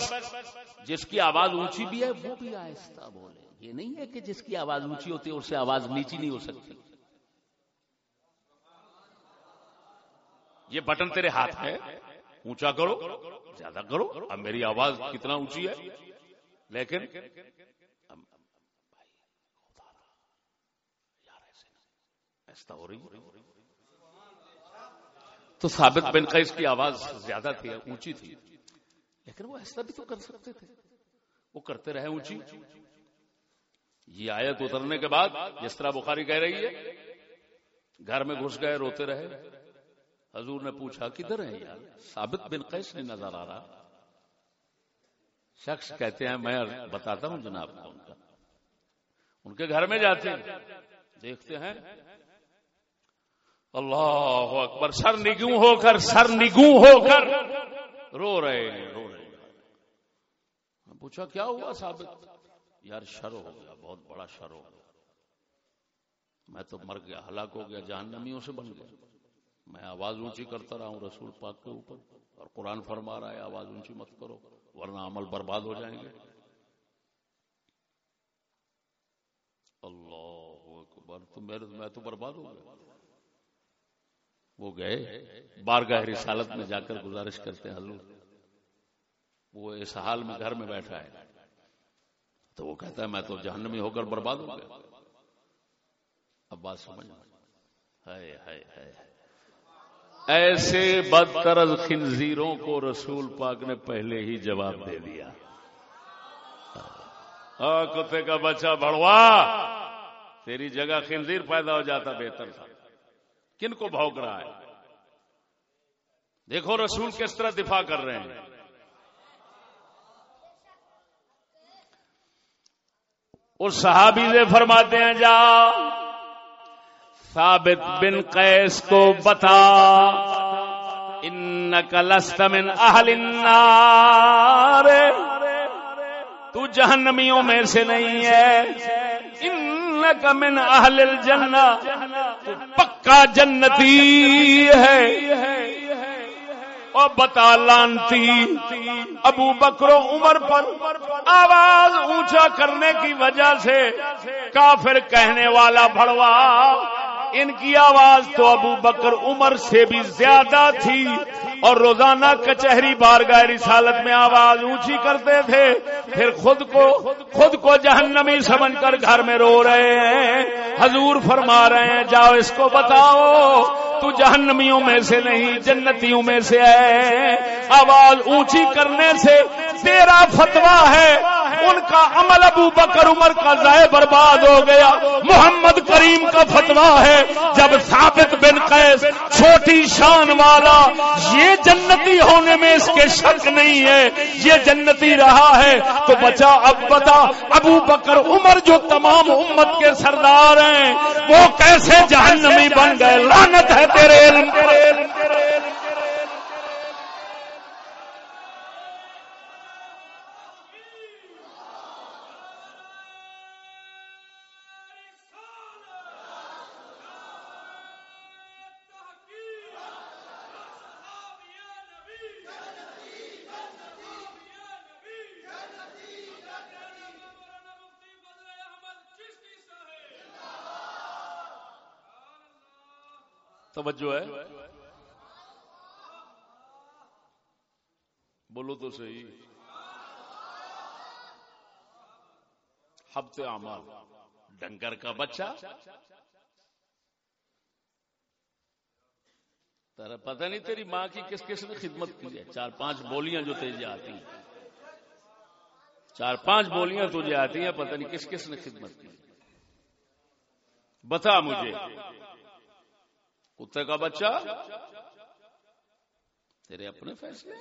جس کی آواز اونچی بھی ہے، وہ بھی آہستہ بولے۔ یہ نہیں ہے کہ جس کی آواز اونچی ہوتی ہے، اس سے آواز نیچی نہیں ہو سکتی۔ یہ بٹن تیرے ہاتھ ہے۔ اونچا کرو، زیادہ کرو۔ اب میری آواز کتنا اونچی ہے؟ لیکن ایسا ہو رہی تو ثابت بن قیس کی آواز زیادہ تھی، اونچی تھی۔ لیکن وہ ایسا بھی تو کر سکتے تھے۔ وہ کرتے رہے اونچی۔ یہ آیت اترنے کے بعد جس طرح بخاری کہہ رہی ہے، گھر میں گھس گئے، روتے رہے۔ حضور نے پوچھا، کدھر ہیں یار؟ ثابت بن قیس نہیں نظر آ رہا۔ شخص کہتے ہیں، میں بتاتا ہوں جناب کو ان کا ان کے گھر میں جاتے ہیں۔ دیکھتے ہیں۔ اللہ اکبر، سر نگوں ہو کر، سر نگوں ہو کر۔ رو رہے ہیں، رو رہے ہیں۔ پوچھا، کیا ہوا ثابت؟ یار، شر ہو گیا، بہت بڑا شر ہو گیا۔ میں تو مر گیا، ہلاک ہو گیا، جہنمیوں سے بن گیا۔ میں آواز اونچی کرتا رہا ہوں رسول پاک کے اوپر اور قرآن فرما رہا ہے، آواز اونچی مت کرو، ورنہ عمل برباد ہو جائیں گے۔ اللہ اکبر، تو میرے میں تو برباد ہو گیا۔ وہ گئے، بارگاہ رسالت میں جا کر گزارش کرتے ہیں، حضور وہ اس حال میں گھر میں بیٹھا ہے۔ تو وہ کہتا ہے، میں تو جہنمی ہو کر برباد ہو گیا۔ اب بات سمجھ۔ ایسے بدترز خنزیروں کو رسول پاک نے پہلے ہی جواب دے دیا۔ کتے کا بچہ بڑوا تیری جگہ خنزیر پیدا ہو جاتا بہتر تھا۔ کن کو بھوک رہا ہے؟ دیکھو رسول کس طرح دفاع کر رہے ہیں۔ اس صحابی سے فرماتے ہیں، جا۔ ثابت بن قیس کو بتا۔ ان لست من اہل النار۔ تو جہنمیوں میں سے نہیں ہے۔ ان من اہل الجنہ۔ تو پکا جنتی ہے۔ اور بتا لانتی ابو بکرو عمر پر آواز اونچا کرنے کی وجہ سے کافر کہنے والا بڑوا ان کی آواز تو ابو بکر عمر سے بھی زیادہ تھی اور روزانہ کچہری بار رسالت میں آواز اونچی کرتے تھے۔ پھر خود کو خود کو جہنمی سمجھ کر گھر میں رو رہے ہیں۔ حضور فرما رہے ہیں، جاؤ اس کو بتاؤ۔ تو جہنمیوں میں سے نہیں، جنتیوں میں سے ہے۔ آواز اونچی کرنے سے تیرا فتوا ہے۔ ان کا عمل ابو بکر عمر کا ضائع برباد ہو گیا۔ محمد کریم کا فتوا ہے۔ جب ثابت بن قیس چھوٹی شان والا، یہ جنتی ہونے میں اس کے شک نہیں ہے، یہ جنتی رہا ہے۔ تو بچا اب بتا، ابو بکر عمر جو تمام امت کے سردار ہیں، وہ کیسے جہنمی بن گئے؟ لانت ہے تیرے علم توجہ ہے۔ بولو تو صحیح۔ ہفتے عمل ڈنگر کا بچہ۔ تیرا پتہ نہیں تیری ماں کی کس کس نے خدمت کی ہے۔ چار پانچ بولیاں جو تجھے آتی ہیں۔ چار پانچ بولیاں تجھے آتی ہیں، پتہ نہیں کس کس نے خدمت کی۔ بتا مجھے۔ کتے کا بچہ؟ تیرے اپنے فیصلے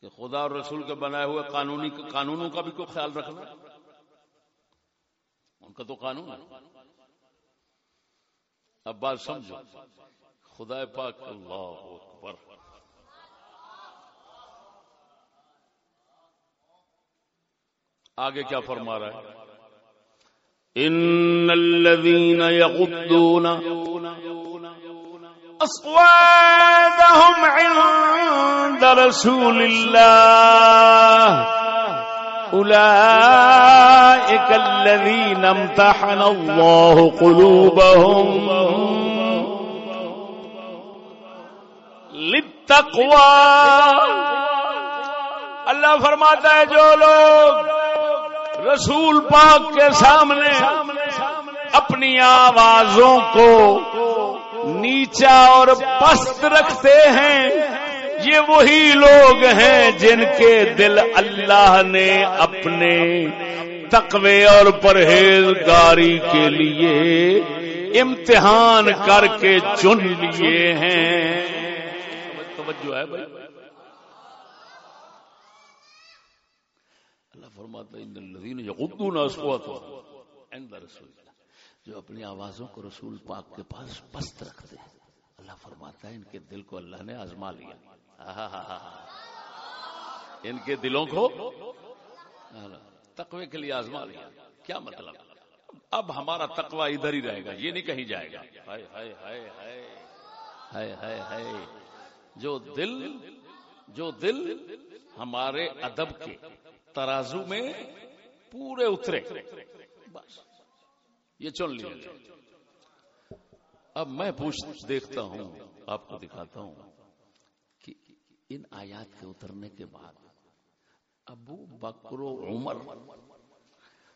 کہ خدا اور رسول کے بنائے ہوئے قانونی قانونوں کا بھی کوئی خیال رکھنا ان کا تو قانون ہے۔ اب بات سمجھو، خدا پاک اللہ اکبر۔ آگے کیا فرما رہا ہے؟ ان الذين يغضون اصواتهم عند رسول الله اولئك الذين امتحن الله قلوبهم للتقوى اللہ فرماتا ہے جو لوگ رسول پاک کے سامنے اپنی آوازوں کو نیچا اور پست رکھتے ہیں۔ یہ وہی لوگ ہیں جن کے دل اللہ نے اپنے تقوی اور پرہیزگاری کے لیے امتحان کر کے چن لیے ہیں۔ توجہ ہے بھائی۔ جو اپنی آوازوں کو رسول پاک کے پاس پست رکھتے ہیں اللہ فرماتا ہے ان کے دل کو اللہ نے آزما لیا. ان کے دلوں کو تقوی کے لیے آزما لیا. کیا مطلب؟ اب ہمارا تقوی ادھر ہی رہے گا. یہ نہیں کہیں جائے گا. ہائے ہائے ہائے ہائے ہائے ہائے. جو دل جو دل ہمارے ادب کے ترازو میں پورے اترے۔ بس، یہ چن لیا اب میں پوچھ دیکھتا ہوں، آپ کو دکھاتا ہوں کہ ان آیات کے اترنے کے بعد ابو بکر و عمر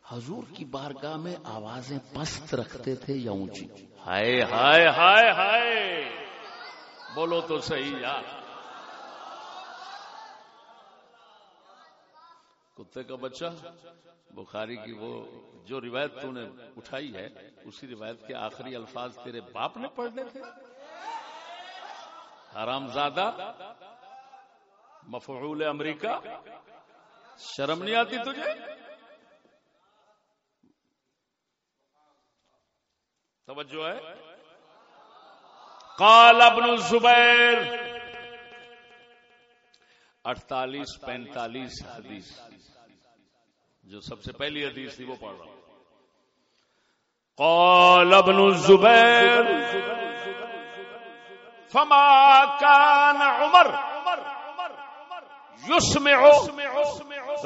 حضور کی بارگاہ میں آوازیں پست رکھتے تھے یا اونچی؟ ہائے ہائے ہائے ہائے۔ بولو تو صحیح یار۔ کتے کا بچہ، بخاری کی وہ جو روایت تو نے اٹھائی ہے، اسی روایت کے آخری الفاظ تیرے باپ نے پڑھنے تھے۔ حرام زادہ، مفعول امریکہ، شرم نہیں آتی تجھے؟ توجہ ہے۔ قال ابن الزبیر اڑتالیس پینتالیس حدیث۔ جو سب سے پہلی حدیث تھی وہ پڑھ رہا ہوں۔ قال ابن الزبیر، فما كان عمر يسمع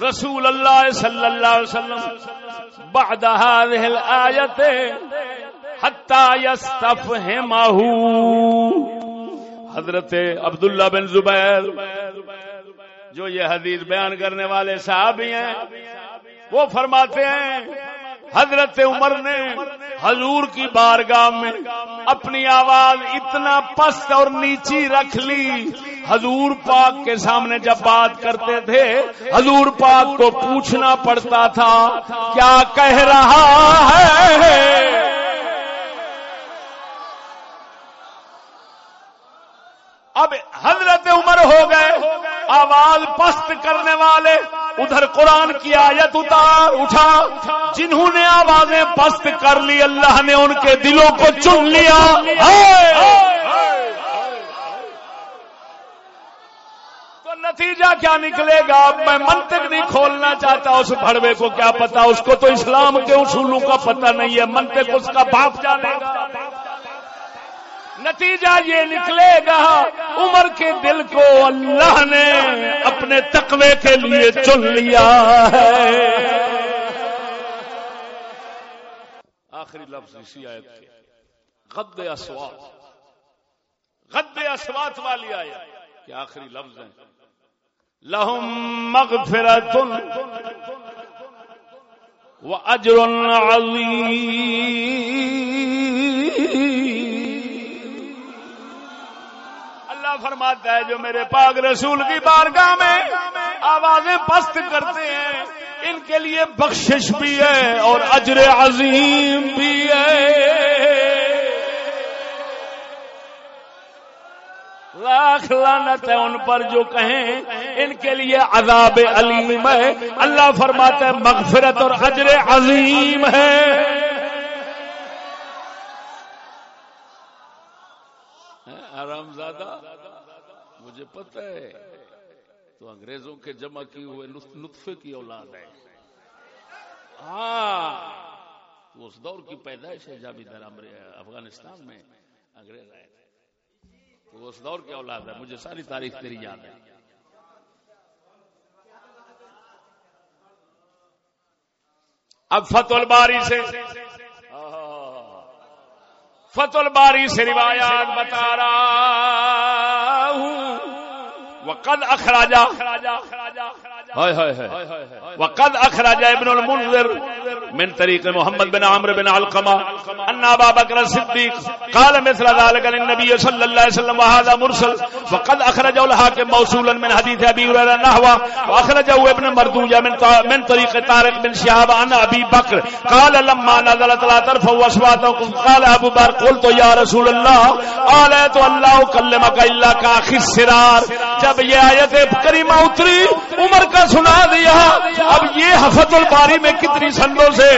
رسول الله صلى الله عليه وسلم بعد هذه الآية حتى يستفهمه حضرت عبداللہ بن زبیر جو یہ حدیث بیان کرنے والے صحابی ہیں، وہ فرماتے ہیں، حضرت عمر نے حضور کی بارگاہ میں اپنی آواز اتنا پست اور نیچی رکھ لی۔ حضور پاک کے سامنے جب بات کرتے تھے، حضور پاک کو پوچھنا پڑتا تھا، کیا کہہ رہا ہے؟ اب حضرت عمر ہو گئے۔ آواز پست کرنے والے، ادھر قرآن کی آیت اتار، اٹھا۔ جنہوں نے آوازیں پست کر لی، اللہ نے ان کے دلوں کو چن لیا۔ تو نتیجہ کیا نکلے گا؟ میں منطق نہیں کھولنا چاہتا اس بڑوے کو، کیا پتا اس کو تو اسلام کے اصولوں کا پتہ نہیں ہے، منطق اس کا باپ جانے گا۔ نتیجہ یہ نکلے گا، عمر کے دل کو اللہ نے اپنے تقوی کے لیے چن لیا ہے۔ آخری لفظ اسی آیت کے۔ غد اسوات۔ غد اسوات والی آیت کہ آخری لفظ ہیں۔ لہم مغفرت و اجر عظیم۔ فرماتا ہے جو میرے پاک رسول کی بارگاہ میں آوازیں پست کرتے ہیں، ان کے لیے بخشش بھی ہے اور اجر عظیم بھی ہے۔ لاکھ لانت ہے ان پر جو کہیں، ان کے لیے عذاب علیم ہے۔ اللہ فرماتا ہے، مغفرت اور اجر عظیم ہے۔ آرام مجھے پتہ ہے۔ تو انگریزوں کے جمع کی ہوئے نطفے کی اولاد ہے۔ ہاں۔ تو اس دور کی پیدائش ہے جب ادھر افغانستان میں انگریز آئے تھے۔ تو اس دور کی اولاد ہے۔ مجھے ساری تاریخ تیری یاد ہے۔ اب فتح الباری سے فتح الباری سے روایات بتا رہا۔ وقد اخراجا وقد اخرج ابن المنذر من طريق محمد بن عمرو بن علقمه ان ابا بكر الصديق قال مثل ذلك للنبي صلى الله عليه وسلم وهذا مرسل وقد اخرجه الحاكم موصولا من حديث ابي هريره نحو واخرجه ابن مردوجه من من طريق طارق بن شهاب عن ابي بكر قال لما نزلت لا ترفعوا اصواتكم قال ابو بكر قلت يا رسول الله قال تو الله كلمك الا كاخر السرار جب یہ آیت کریمہ اتری، عمر کا سنا دیا۔ اب یہ حفظ الباری میں کتنی سندوں سے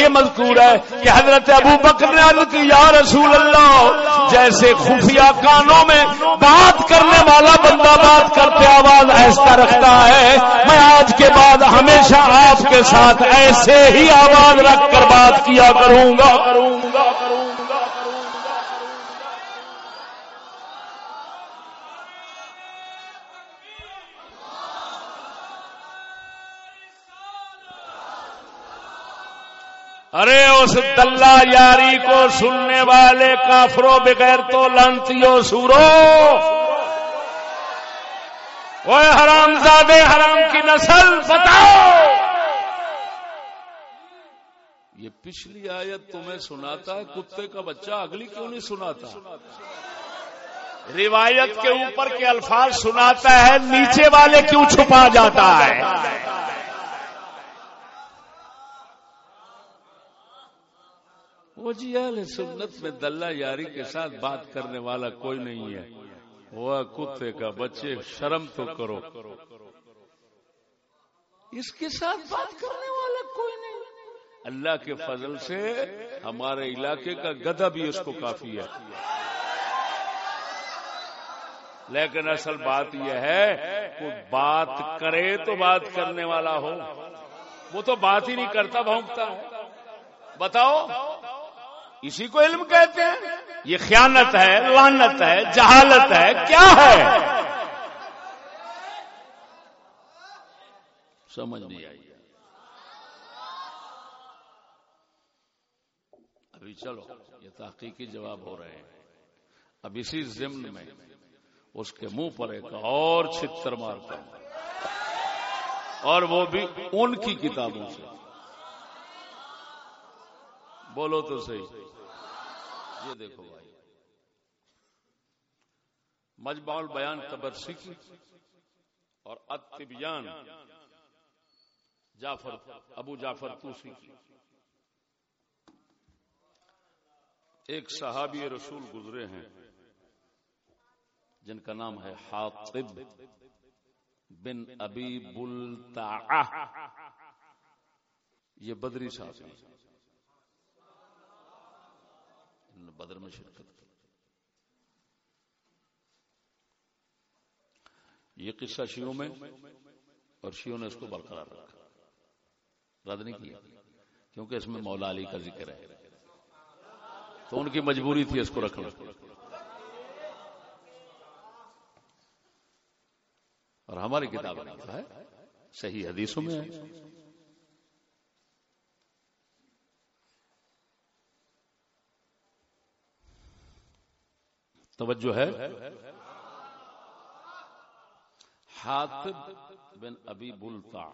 یہ مذکور ہے کہ حضرت ابو بکر نے عرض کی، یا رسول اللہ، جیسے خفیہ کانوں میں بات کرنے والا بندہ بات کرتے آواز ایسا رکھتا ہے، میں آج کے بعد ہمیشہ آپ کے ساتھ ایسے ہی آواز رکھ کر بات کیا کروں گا۔ ارے اس دلہ یاری کو سننے والے کافروں بغیر تو لانتیو سورو۔ وہ حرام زادے، حرام کی نسل، بتاؤ۔ یہ پچھلی آیت تمہیں سناتا ہے کتے کا بچہ اگلی کیوں نہیں سناتا؟ روایت کے اوپر کے الفاظ سناتا ہے، نیچے والے کیوں چھپا جاتا ہے؟ وہ جی اہل سنت میں دلہ یاری کے ساتھ بات کرنے والا کوئی نہیں ہے۔ وہ کتے کا بچے، شرم تو کرو۔ اس کے ساتھ بات کرنے والا کوئی نہیں۔ اللہ کے فضل سے ہمارے علاقے کا گدا بھی اس کو کافی ہے۔ لیکن اصل بات یہ ہے کہ بات کرے تو بات کرنے والا ہو۔ وہ تو بات ہی نہیں کرتا، بھونکتا ہوں بتاؤ۔ اسی کو علم کہتے ہیں؟ یہ خیانت ہے لانت ہے، جہالت ہے، کیا ہے؟ سمجھ نہیں آئی۔ ابھی چلو، یہ تحقیقی جواب ہو رہے ہیں۔ اب اسی ضمن میں اس کے منہ پر ایک اور چھتر مارتا ہوں اور وہ بھی ان کی کتابوں سے۔ بولو تو صحیح۔ یہ دیکھو بھائی۔ مجمع البیان تبرسی کی اور اتبیان جعفر، ابو جعفر توسی کی ایک صحابی رسول گزرے ہیں جن کا نام ہے حاطب بن ابی بلتا یہ بدری صاحب بدر میں شرکت کی۔ یہ قصہ شیوں میں اور شیوں نے اس کو برقرار رکھا۔ رد نہیں کیا، کیونکہ اس میں مولا علی کا ذکر ہے۔ تو ان کی مجبوری تھی اس کو رکھنا۔ اور ہماری کتاب ہے، صحیح حدیثوں میں ہے۔ توجہ ہے۔ حاطب بن ابی بلتا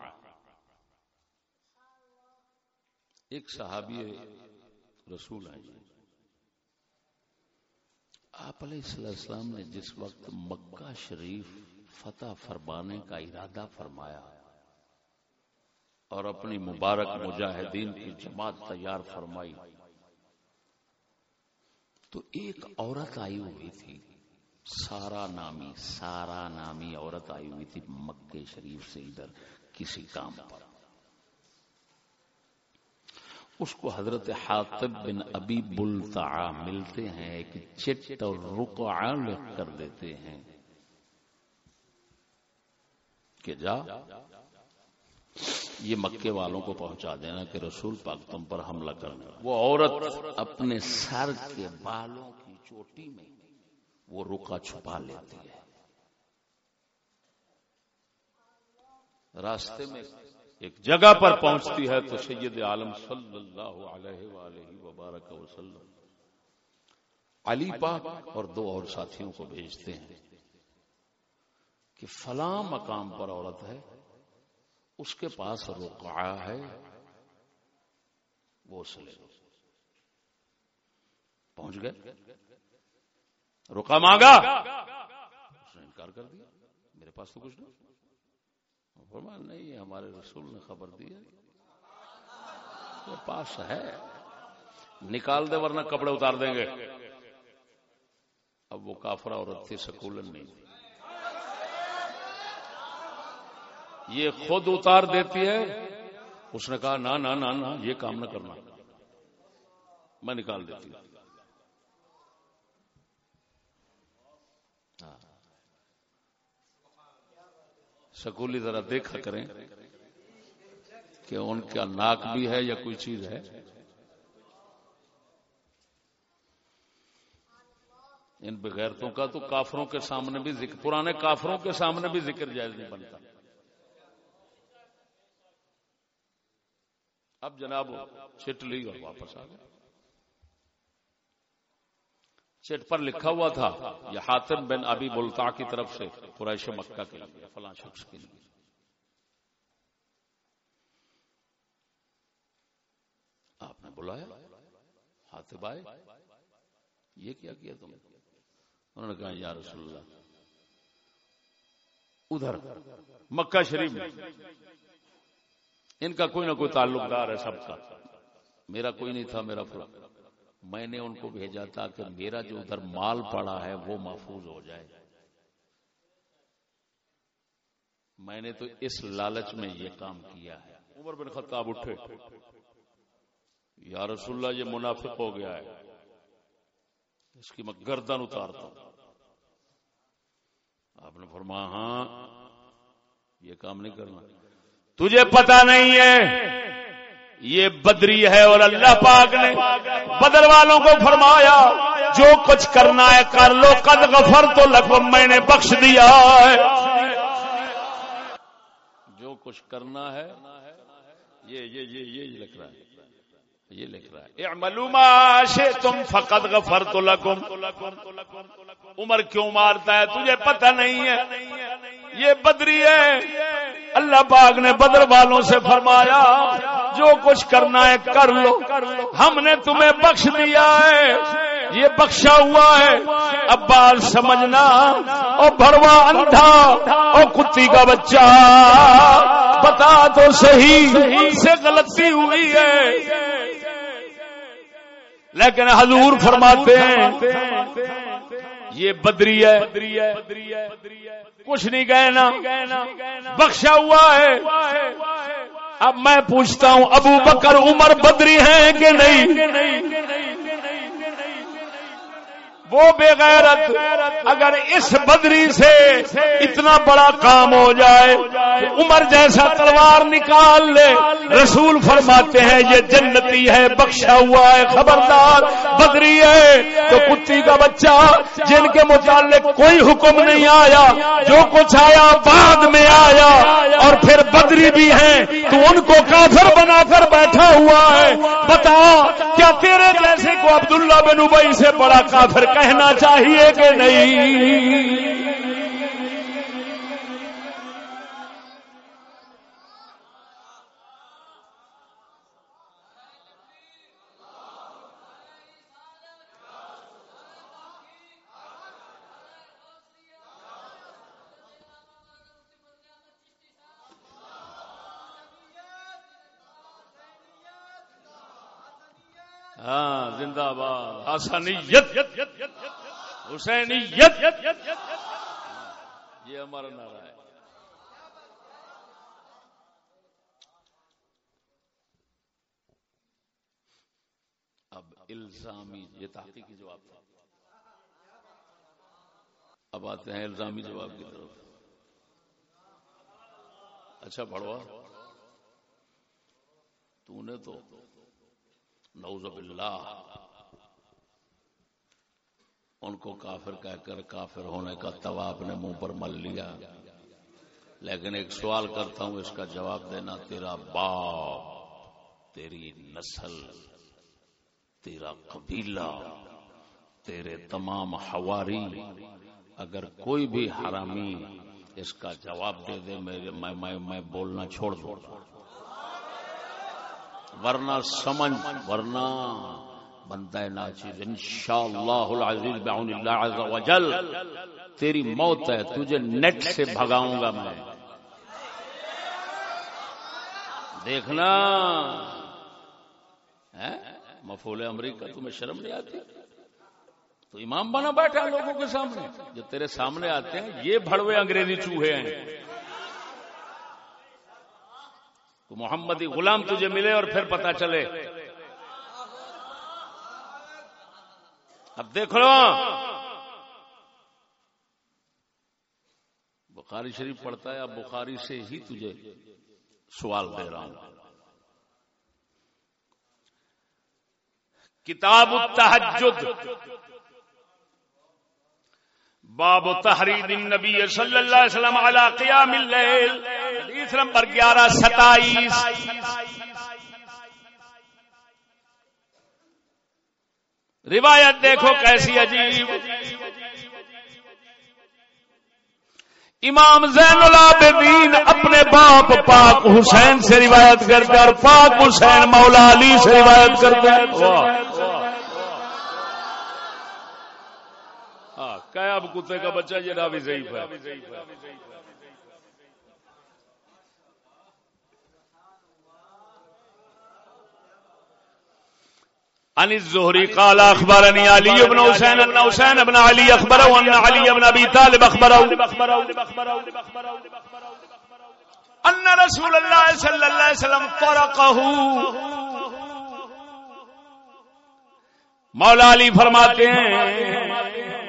ایک صحابی رسول ہیں جی۔ آپ علیہ السلام نے جس وقت مکہ شریف فتح فرمانے کا ارادہ فرمایا اور اپنی مبارک مجاہدین کی جماعت تیار فرمائی تو ایک عورت آئی ہوئی تھی۔ سارا نامی سارا نامی عورت آئی ہوئی تھی مکے شریف سے ادھر کسی کام پر۔ اس کو حضرت حاطب بن ابی بلتا ملتے ہیں، ایک چٹ اور رکع لکھ کر دیتے ہیں کہ جا۔ یہ مکے والوں کو پہنچا دینا کہ رسول پاک تم پر حملہ کرنے وہ عورت اپنے سر کے بالوں کی چوٹی میں وہ رکا چھپا لیتی ہے۔ راستے میں ایک جگہ پر پہنچتی ہے تو سید عالم صلی اللہ علیہ وآلہ وبارک وسلم۔ علی پاک اور دو اور ساتھیوں کو بھیجتے ہیں کہ فلاں مقام پر عورت ہے اس کے پاس رکا ہے، وہ اس لے پہنچ گئے۔ رکا مانگا۔ اس نے انکار کر دیا۔ میرے پاس تو کچھ نہیں۔ نہیں ہمارے رسول نے خبر دی ہے۔ پاس ہے۔ نکال دے ورنہ کپڑے اتار دیں گے۔ اب وہ کافرا عورت تھی، سکولن نہیں تھی یہ خود اتار دیتی ہے۔ اس نے کہا، نہ نہ نہ یہ کام نہ کرنا۔ میں نکال دیتی ہوں۔ ہاں۔ سکولی ذرا دیکھا کریں کہ ان کا ناک بھی ہے یا کوئی چیز ہے۔ ان بغیرتوں کا تو کافروں کے سامنے بھی ذکر، پرانے کافروں کے سامنے بھی ذکر جائز نہیں بنتا۔ اب جناب چٹ لی اور واپس آ گئے۔ چٹ پر لکھا ہوا تھا، یہ حاتم بن ابی بلتا کی طرف سے قریش مکہ کے لیے، فلاں شخص کے لیے۔ آپ نے بلایا؟ ہاتھ آئے۔ یہ کیا کیا تم؟ انہوں نے کہا، یا رسول اللہ، ادھر مکہ شریف میں ان کا کوئی نہ کوئی تعلق دار ہے سب کا۔ میرا کوئی نہیں تھا، میرا فرق۔ میں نے ان کو بھیجا تھا کہ میرا جو ادھر مال پڑا ہے وہ محفوظ ہو جائے۔ میں نے تو اس لالچ میں یہ کام کیا ہے۔ عمر بن خطاب اٹھے۔ یا رسول اللہ، یہ منافق ہو گیا ہے۔ اس کی میں گردن اتارتا ہوں۔ آپ نے فرمایا ہاں یہ کام نہیں کرنا۔ تجھے پتا نہیں ہے۔ یہ بدری ہے اور اللہ پاک نے بدر والوں کو فرمایا، جو کچھ کرنا ہے کر لو، قد غفر تو لکم، میں نے بخش دیا ہے۔ جو کچھ کرنا ہے، یہ یہ یہ یہ لکھ رہا ہے۔ یہ لکھ رہا ہے۔ معلوما سے تم فقط غفر تو لکم۔ عمر کیوں مارتا ہے؟ تجھے پتہ نہیں ہے۔ یہ بدری ہے۔ اللہ پاک نے بدر والوں سے فرمایا، جو کچھ کرنا ہے کر لو۔ ہم نے تمہیں بخش دیا ہے۔ یہ بخشا ہوا ہے۔ اب بال سمجھنا۔ اور بھروا اندھا۔ اور کتی کا بچہ۔ بتا تو صحیح سے غلطی ہوئی ہے۔ لیکن حضور فرماتے ہیں، یہ بدری ہے، کچھ نہیں کہنا، بخشا ہوا ہے۔ اب میں پوچھتا ہوں، ابو بکر عمر بدری ہیں کہ نہیں؟ وہ بے غیرت اگر اس بدری سے اتنا بڑا کام ہو جائے عمر جیسا تلوار نکال لے۔ رسول فرماتے ہیں، یہ جنتی ہے، بخشا ہوا ہے، خبردار، بدری ہے۔ تو کتی کا بچہ جن کے متعلق کوئی حکم نہیں آیا، جو کچھ آیا بعد میں آیا۔ اور پھر بدری بھی ہیں تو ان کو کافر بنا کر بیٹھا ہوا ہے۔ بتا، کیا تیرے جیسے کو عبداللہ بن ابئی سے بڑا کافر کہ رہنا چاہیے کہ نہیں۔ ہاں زندہ باد، حسنیت، حسینیت۔ یہ ہمارا نعرہ ہے۔ اب الزامی، یہ تحقیقی جواب تھا اب آتے ہیں الزامی جواب کی طرف۔ اچھا پڑھوا تو نے تو نعوذ باللہ۔ ان کو کافر کہہ کر کافر ہونے کا توا اپنے منہ پر مل لیا۔ لیکن ایک سوال کرتا ہوں، اس کا جواب دینا تیرا باپ، تیری نسل، تیرا قبیلہ، تیرے تمام حواری، اگر کوئی بھی حرامی اس کا جواب دے دے، میرے میں میں بولنا چھوڑ دوں۔ ورنہ سمجھ، ورنہ بنتا ہے ناچیز ان شاء اللہ بعون اللہ عز و جل، تیری موت ہے، تجھے نیٹ سے بھگاؤں گا میں۔ دیکھنا۔ مفول امریکہ، تمہیں شرم نہیں آتی؟ تو امام بنا بیٹھا لوگوں کے سامنے۔ جو تیرے سامنے آتے ہیں، یہ بھڑوے انگریزی چوہے ہیں۔ تو محمدی غلام تجھے ملے اور پھر پتا چلے۔ اب دیکھ لو۔ بخاری شریف پڑھتا ہے، اب بخاری سے ہی تجھے سوال دے رہا ہوں۔ کتاب التحجد۔ باب تحرید النبی صلی اللہ علیہ وسلم علی قیام اللیل۔ حدیث نمبر گیارہ ستائیس۔ روایت دیکھو کیسی عجیب۔ امام زین العابدین اپنے باپ پاک حسین سے روایت کرتے اور پاک حسین مولا علی سے روایت کرتے ہاں کیا اب کتے کا بچہ یہ راوی ضعیف ہے۔ عن الزهري قال اخبرني علي بن حسين ان حسين بن علي اخبره ان علي بن ابي طالب اخبره ان رسول الله صلى الله عليه وسلم طرقه مولا علی فرماتے ہیں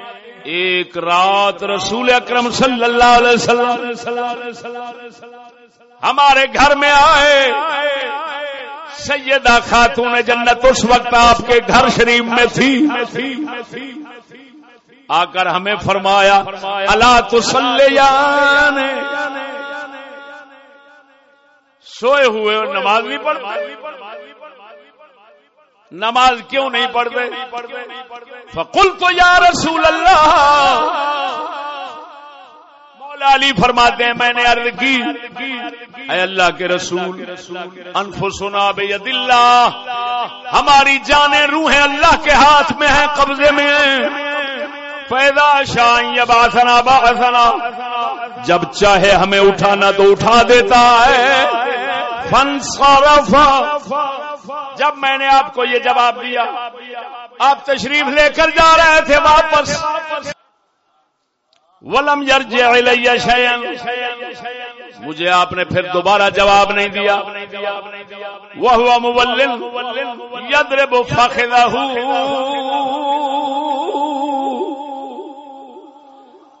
ایک رات رسول اکرم صلی اللہ علیہ وسلم ہمارے گھر میں آئے۔ سیدہ خاتون جنت اس وقت آپ کے گھر شریف میں تھی۔ آ کر ہمیں فرمایا اللہ تو سوئے ہوئے اور نماز نہیں پڑھ نماز کیوں نہیں پڑھتے؟ فقل تو یا رسول اللہ علی فرماتے ہیں، میں نے عرض کی، اے اللہ کے رسول، انفسنا بید اللہ۔ ہماری جانیں روحیں اللہ کے ہاتھ میں ہیں، قبضے میں پیدا شاہ باسنا باسنا جب چاہے ہمیں اٹھانا تو اٹھا دیتا ہے۔ فن جب میں نے آپ کو یہ جواب دیا، آپ تشریف لے کر جا رہے تھے واپس۔ ولم مجھے آپ نے پھر دوبارہ جواب نہیں دیا۔ وہ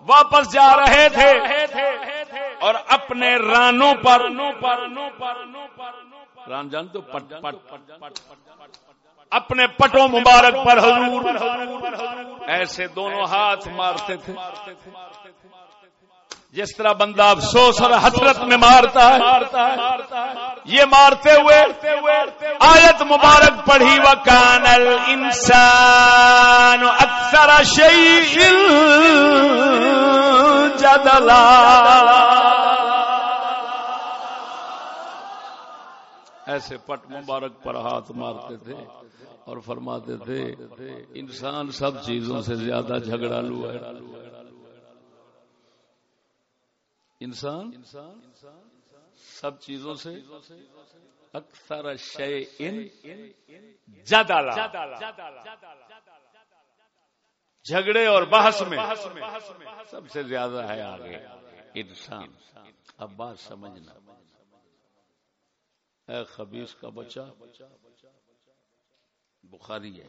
واپس جا رہے تھے اور اپنے رانوں پر ران جان تو پٹ پٹ اپنے پٹوں مبارک پر حضور ایسے دونوں ہاتھ مارتے تھے۔ جس طرح بندہ افسوس اور حسرت میں مارتا ہے یہ مارتے ہوئے آیت مبارک پڑھی و کانل انسان اکثر شیل جدلا۔ ایسے پٹ مبارک پر ہاتھ مارتے تھے اور فرماتے تھے، انسان سب چیزوں سے زیادہ جھگڑا لو ہے۔ انسان سب چیزوں سے اکثر شے ان جھگڑے اور بحث میں سب سے زیادہ ہے آگے۔ انسان۔ اب بات سمجھنا۔ اے خبیص کا بچہ، بخاری ہے،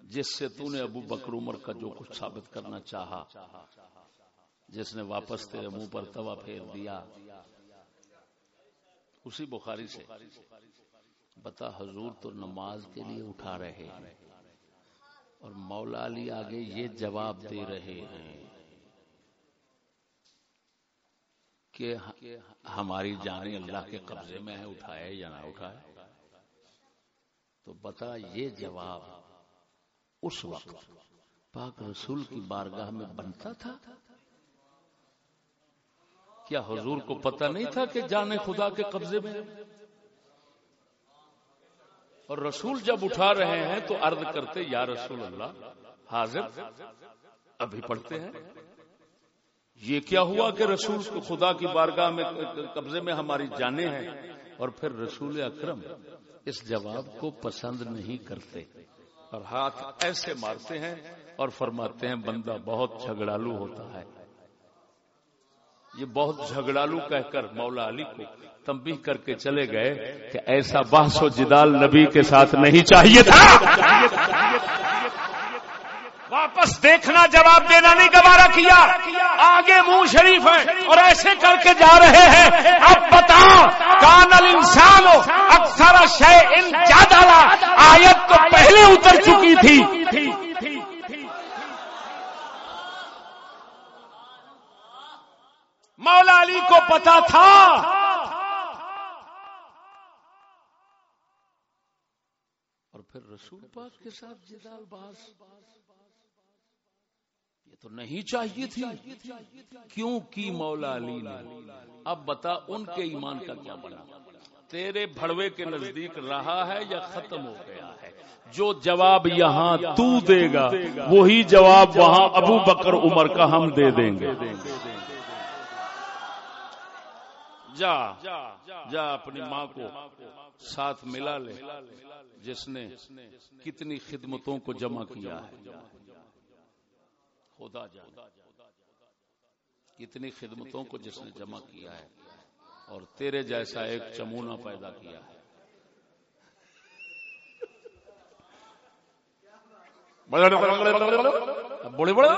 جس سے تو نے ابو بکر عمر کا جو کچھ ثابت کرنا چاہا، جس نے واپس تیرے منہ پر توا پھیر دیا۔ اسی بخاری سے بتا حضور تو نماز کے لیے اٹھا رہے ہیں اور مولا علی آگے یہ جواب دے رہے ہیں۔ کہ ہماری جانیں اللہ کے قبضے میں ہے اٹھائے یا نہ اٹھائے۔ تو بتا یہ جواب اس وقت پاک رسول کی بارگاہ میں بنتا تھا؟ کیا حضور کو پتہ نہیں تھا کہ جانے خدا کے قبضے میں اور رسول جب اٹھا رہے ہیں تو عرض کرتے، یا رسول اللہ، حاضر، ابھی پڑھتے ہیں۔ یہ کیا ہوا کہ رسول خدا کی بارگاہ میں قبضے میں ہماری جانے ہیں اور پھر رسول اکرم اس جواب کو پسند نہیں کرتے اور ہاتھ ایسے مارتے ہیں اور فرماتے ہیں بندہ بہت جھگڑالو ہوتا ہے۔ یہ بہت جھگڑالو کہہ کر مولا علی کو تمبی کر کے چلے گئے کہ ایسا بحث و جدال نبی کے ساتھ نہیں چاہیے تھا۔ واپس دیکھنا جواب دینا نہیں گوارا کیا۔ آگے منہ شریف ہے اور ایسے کر کے جا رہے ہیں۔ اب بتا کانل انسان ہو اکثر شے ان زیادہ آیت تو پہلے اتر چکی تھی۔ مولا علی کو پتا تھا۔ اور پھر رسول پاک کے ساتھ جدال باز۔ یہ تو نہیں چاہیے تھی۔ کیوں کی مولا علی نے؟ اب بتا ان کے ایمان کا کیا بنا تیرے بھڑوے کے نزدیک رہا ہے یا ختم ہو گیا ہے؟ جو جواب یہاں تو دے گا، وہی جواب وہاں ابو بکر عمر کا ہم دے دیں گے۔ جا جا اپنی ماں کو ساتھ ملا لے، جس نے کتنی خدمتوں کو جمع کیا ہے۔ خدا جا کتنی خدمتوں کو جس نے جمع کیا ہے اور تیرے جیسا ایک چمونا پیدا کیا ہے۔ بڑے بڑے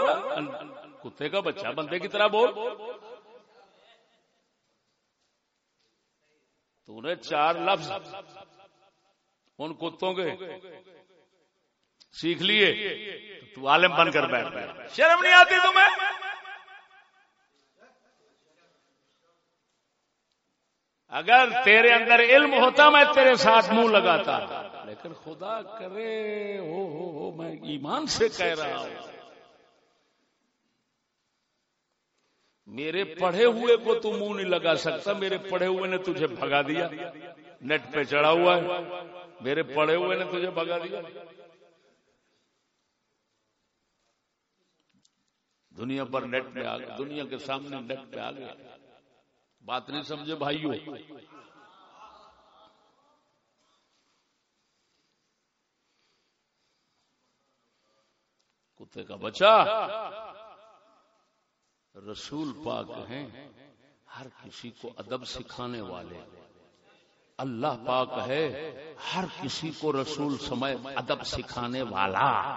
کتے کا بچہ بندے کی طرح بول۔ تو نے چار لفظ ان کتوں کے سیکھ لیے تو عالم بن کر بیٹھ گیا۔ شرم نہیں آتی تمہیں؟ اگر تیرے اندر علم ہوتا میں تیرے ساتھ منہ لگاتا۔ لیکن خدا کرے ہو ہو ہو میں ایمان سے کہہ رہا ہوں۔ میرے پڑھے ہوئے کو تو منہ نہیں لگا سکتا میرے پڑھے ہوئے نے تجھے بھگا دیا۔ نیٹ پہ چڑھا ہوا ہے۔ میرے پڑھے ہوئے نے تجھے بھگا دیا۔ دنیا پر نیٹ پہ آ گیا۔ دنیا کے سامنے نیٹ پہ آ گیا۔ بات نہیں سمجھے بھائیو کتے کا بچہ۔ رسول پاک ہیں۔ ہر کسی کو ادب سکھانے والے۔ اللہ پاک ہے۔ ہر کسی کو رسول سمے ادب سکھانے والا۔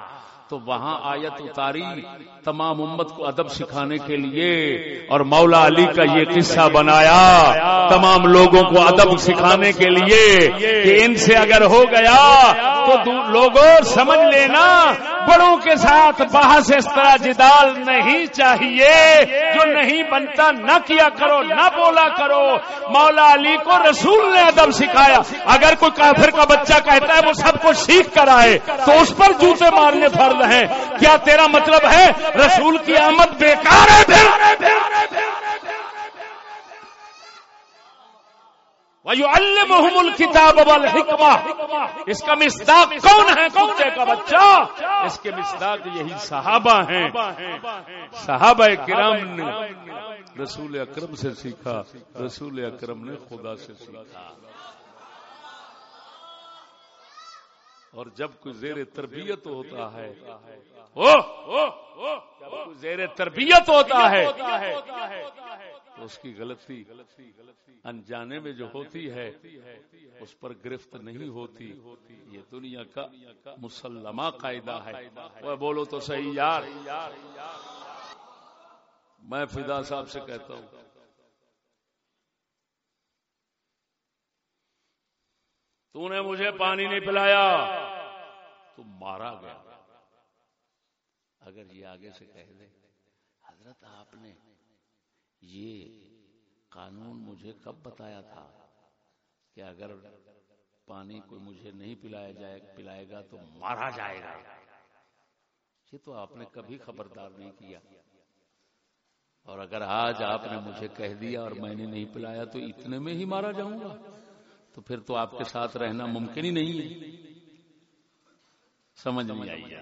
تو وہاں آیت اتاری تمام امت کو ادب سکھانے کے لیے اور مولا علی کا یہ قصہ بنایا تمام لوگوں کو ادب سکھانے کے لیے کہ ان سے اگر ہو گیا تو لوگوں سمجھ لینا بڑوں کے ساتھ بحث اس طرح جدال نہیں چاہیے، جو نہیں بنتا نہ کیا کرو، نہ بولا کرو۔ مولا علی کو رسول نے ادب سکھایا۔ اگر کوئی کافر کا بچہ کہتا ہے وہ سب کو سیکھ کر آئے، تو اس پر جوتے مارنے فرض ہیں۔ کیا تیرا مطلب ہے؟ رسول کی آمد بیکار ہے الکتاب والحکمہ اس کا مصداق کون ہے؟ کتے کا بچہ۔ اس کے مصداق یہی صحابہ ہیں۔ صحابہ کرام نے رسول اکرم سے سیکھا۔ رسول اکرم نے خدا سے سیکھا۔ اور جب کوئی زیر تربیت ہوتا ہے زیر تربیت ہوتا ہے تو اس کی غلطی انجانے میں جو ہوتی ہے، اس پر گرفت نہیں ہوتی۔ یہ دنیا کا مسلمہ قاعدہ ہے۔ وہ بولو تو صحیح یار۔ میں فدا صاحب سے کہتا ہوں۔ تو نے مجھے پانی نہیں پلایا۔ تو مارا گیا۔ اگر یہ آگے سے کہہ دے، حضرت آپ نے یہ قانون مجھے کب بتایا تھا کہ اگر پانی کو مجھے نہیں پلایا جائے پلائے گا تو مارا جائے گا۔ یہ تو آپ نے کبھی خبردار نہیں کیا۔ اور اگر آج آپ نے مجھے کہہ دیا اور میں نے نہیں پلایا تو اتنے میں ہی مارا جاؤں گا۔ تو پھر تو آپ کے ساتھ رہنا ممکن ہی نہیں ہے۔ سمجھ نہیں آئی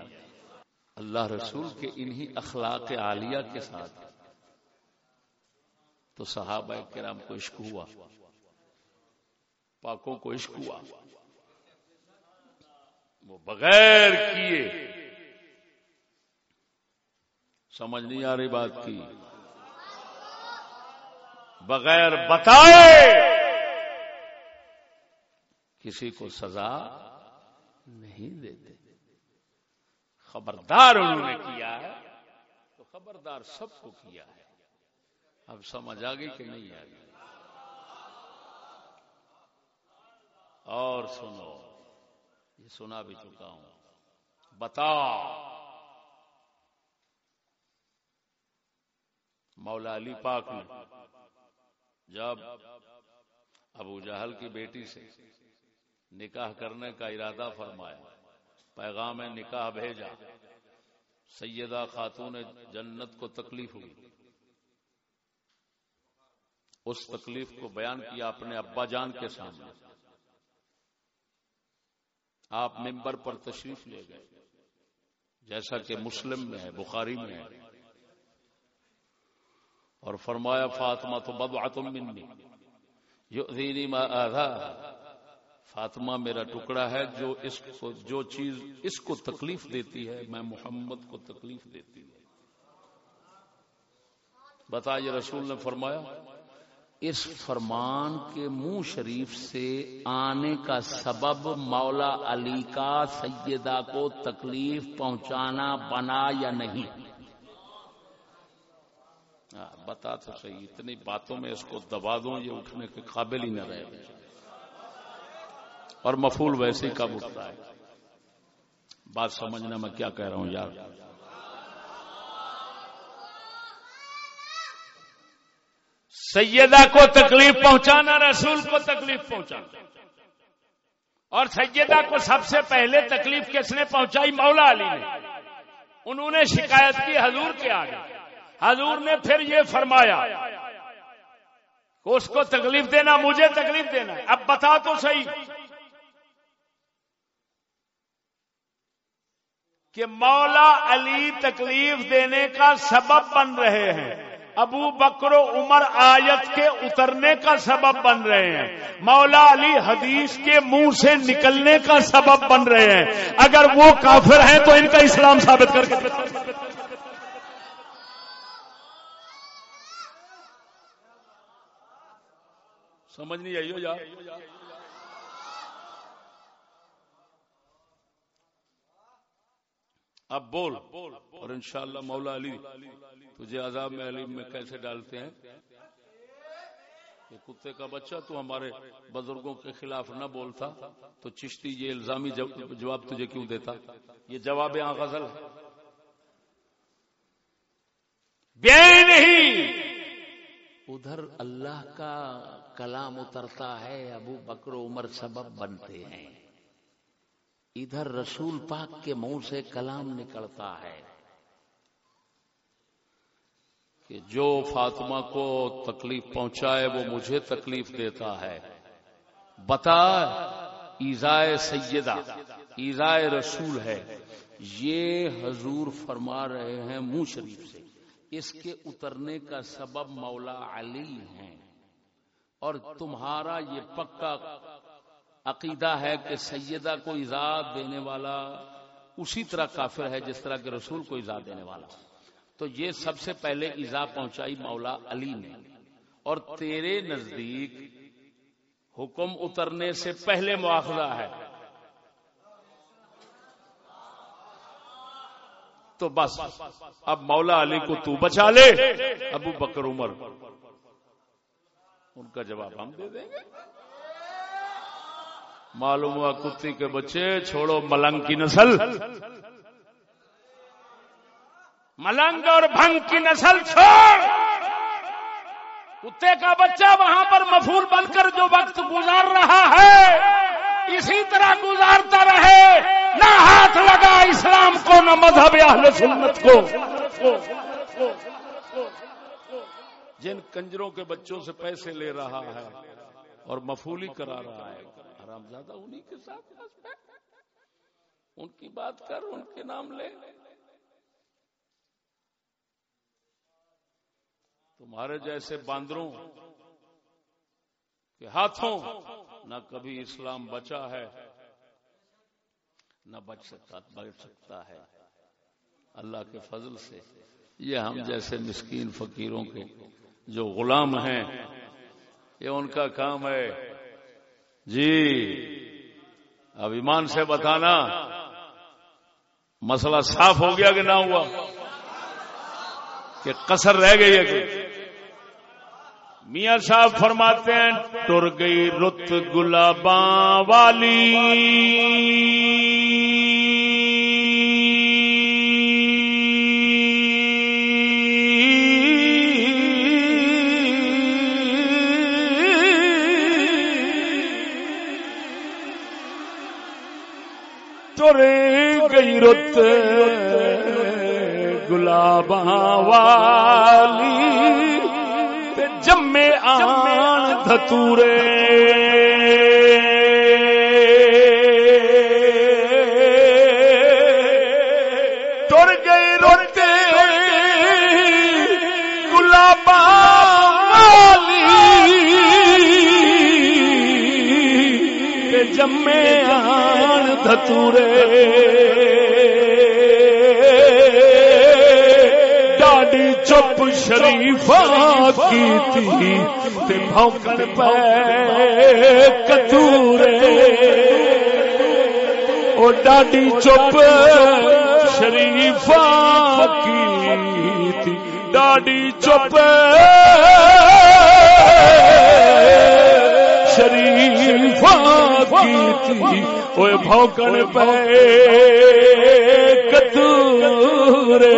اللہ رسول کے انہی اخلاق عالیہ کے ساتھ۔ تو صحابہ کرام کو عشق ہوا۔ پاکوں کو عشق ہوا۔ وہ بغیر کیے۔ سمجھ نہیں آ رہی بات کی۔ بغیر بتائے۔ کسی کو سزا نہیں دیتے۔ خبردار انہوں نے کیا۔ ہے تو خبردار سب کو کیا ہے۔ اب سمجھ آ گئی کہ نہیں آ گئی؟ اور سنو، یہ سنا بھی چکا ہوں۔ بتا۔ مولا علی پاک نے جب ابو جہل کی بیٹی سے نکاح کرنے کا ارادہ فرمایا، پیغام نکاح بھیجا، سیدہ خاتون جنت کو تکلیف ہوئی۔ اس تکلیف کو بیان کیا اپنے ابا جان کے سامنے۔ آپ ممبر پر تشریف لے گئے۔ جیسا کہ مسلم میں ہے، بخاری میں ہے۔ اور فرمایا، فاطمہ تو بدعتم منی۔ یؤذینی ما آدھا فاطمہ میرا ٹکڑا ہے، جو اس کو، جو چیز اس کو تکلیف دیتی ہے، میں محمد کو تکلیف دیتی ہوں۔ بتائیے، رسول نے فرمایا اس فرمان کے منہ شریف سے آنے کا سبب مولا علی کا سیدہ کو تکلیف پہنچانا بنا یا نہیں؟ بتا تو صحیح، اتنی باتوں میں اس کو دبا دوں، یہ اٹھنے کے قابل ہی نہ رہے۔ اور مفول ویسے ہی کب اٹھتا ہے؟ بات سمجھنا میں کیا کہہ رہا ہوں یار؟ سیدہ کو تکلیف پہنچانا، رسول کو تکلیف پہنچانا۔ اور سیدہ کو سب سے پہلے تکلیف کس نے پہنچائی؟ مولا علی نے۔ انہوں نے شکایت کی، حضور کے آگے۔ حضور نے پھر یہ فرمایا کہ اس کو تکلیف دینا، مجھے تکلیف دینا اب بتا تو صحیح کہ مولا علی تکلیف دینے کا سبب بن رہے ہیں۔ ابو بکر و عمر آیت کے اترنے کا سبب بن رہے ہیں۔ مولا علی حدیث کے منہ سے نکلنے کا سبب بن رہے ہیں۔ اگر وہ کافر ہیں تو ان کا اسلام ثابت کر کے سمجھ نہیں آئی ہو جا۔ اب بول اور انشاءاللہ مولا علی تجھے عذاب میں علیم میں کیسے ڈالتے ہیں؟ کہ کتے کا بچہ تو ہمارے بزرگوں کے خلاف نہ بولتا تو چشتی یہ الزامی جواب تجھے کیوں دیتا؟ یہ جواب یہاں غزل ہے۔ نہیں! ادھر اللہ کا کلام اترتا ہے، ابو بکر عمر سبب بنتے ہیں۔ ادھر رسول پاک کے منہ سے کلام نکلتا ہے کہ جو فاطمہ کو تکلیف پہنچائے وہ مجھے تکلیف دیتا ہے۔ بتا، ایزائے سیدہ، ایزائے رسول ہے۔ یہ حضور فرما رہے ہیں منہ شریف سے۔ اس کے اترنے کا سبب مولا علی ہیں۔ اور تمہارا یہ پکا عقیدہ ہے کہ سیدہ کو ایزاد دینے والا اسی طرح کافر ہے جس طرح کے رسول کو ایزاد دینے والا۔ تو یہ سب سے پہلے ایزا پہنچائی مولا علی نے۔ اور تیرے نزدیک حکم اترنے سے پہلے مواخذہ ہے۔ تو بس، اب مولا علی کو تو بچا لے۔ ابو بکر عمر۔ ان کا جواب ہم دے دیں گے۔ معلوم ہوا کتی کے بچے، چھوڑو ملنگ کی نسل۔ ملنگ اور بھنگ کی نسل چھوڑ۔ کتے کا بچہ وہاں پر مفول بن کر جو وقت گزار رہا ہے، اسی طرح گزارتا رہے۔ نہ ہاتھ لگا اسلام کو، نہ مذہب اہل سنت کو۔ جن کنجروں کے بچوں سے پیسے لے رہا ہے اور مفولی کرا رہا ہے حرام زیادہ انہی کے ساتھ ان کی بات کر، ان کے نام لے۔ تمہارے جیسے باندروں کے ہاتھوں نہ کبھی اسلام بچا ہے، نہ بچ سکتا بچ سکتا ہے۔ اللہ کے فضل سے۔ یہ ہم جیسے مسکین فقیروں کے جو غلام ہیں، یہ ان کا کام ہے۔ جی۔ اب ایمان سے بتانا، مسئلہ صاف ہو گیا کہ نہ ہوا؟ کہ قصر رہ گئی ہے کہ؟ میاں صاحب فرماتے ہیں، ٹر گئی رت گلاباں والی۔ گئی گلاب والی جمے آن دھتورے تر گئی روتے گلاب والی جمے آن دھتورے شریف کی تھی بھوکن پہ کتورے۔ او ڈاڈی چپ شریف کی تھی ڈاڈی چپ شریف کی تھی وہ بھوکن پہ کتورے۔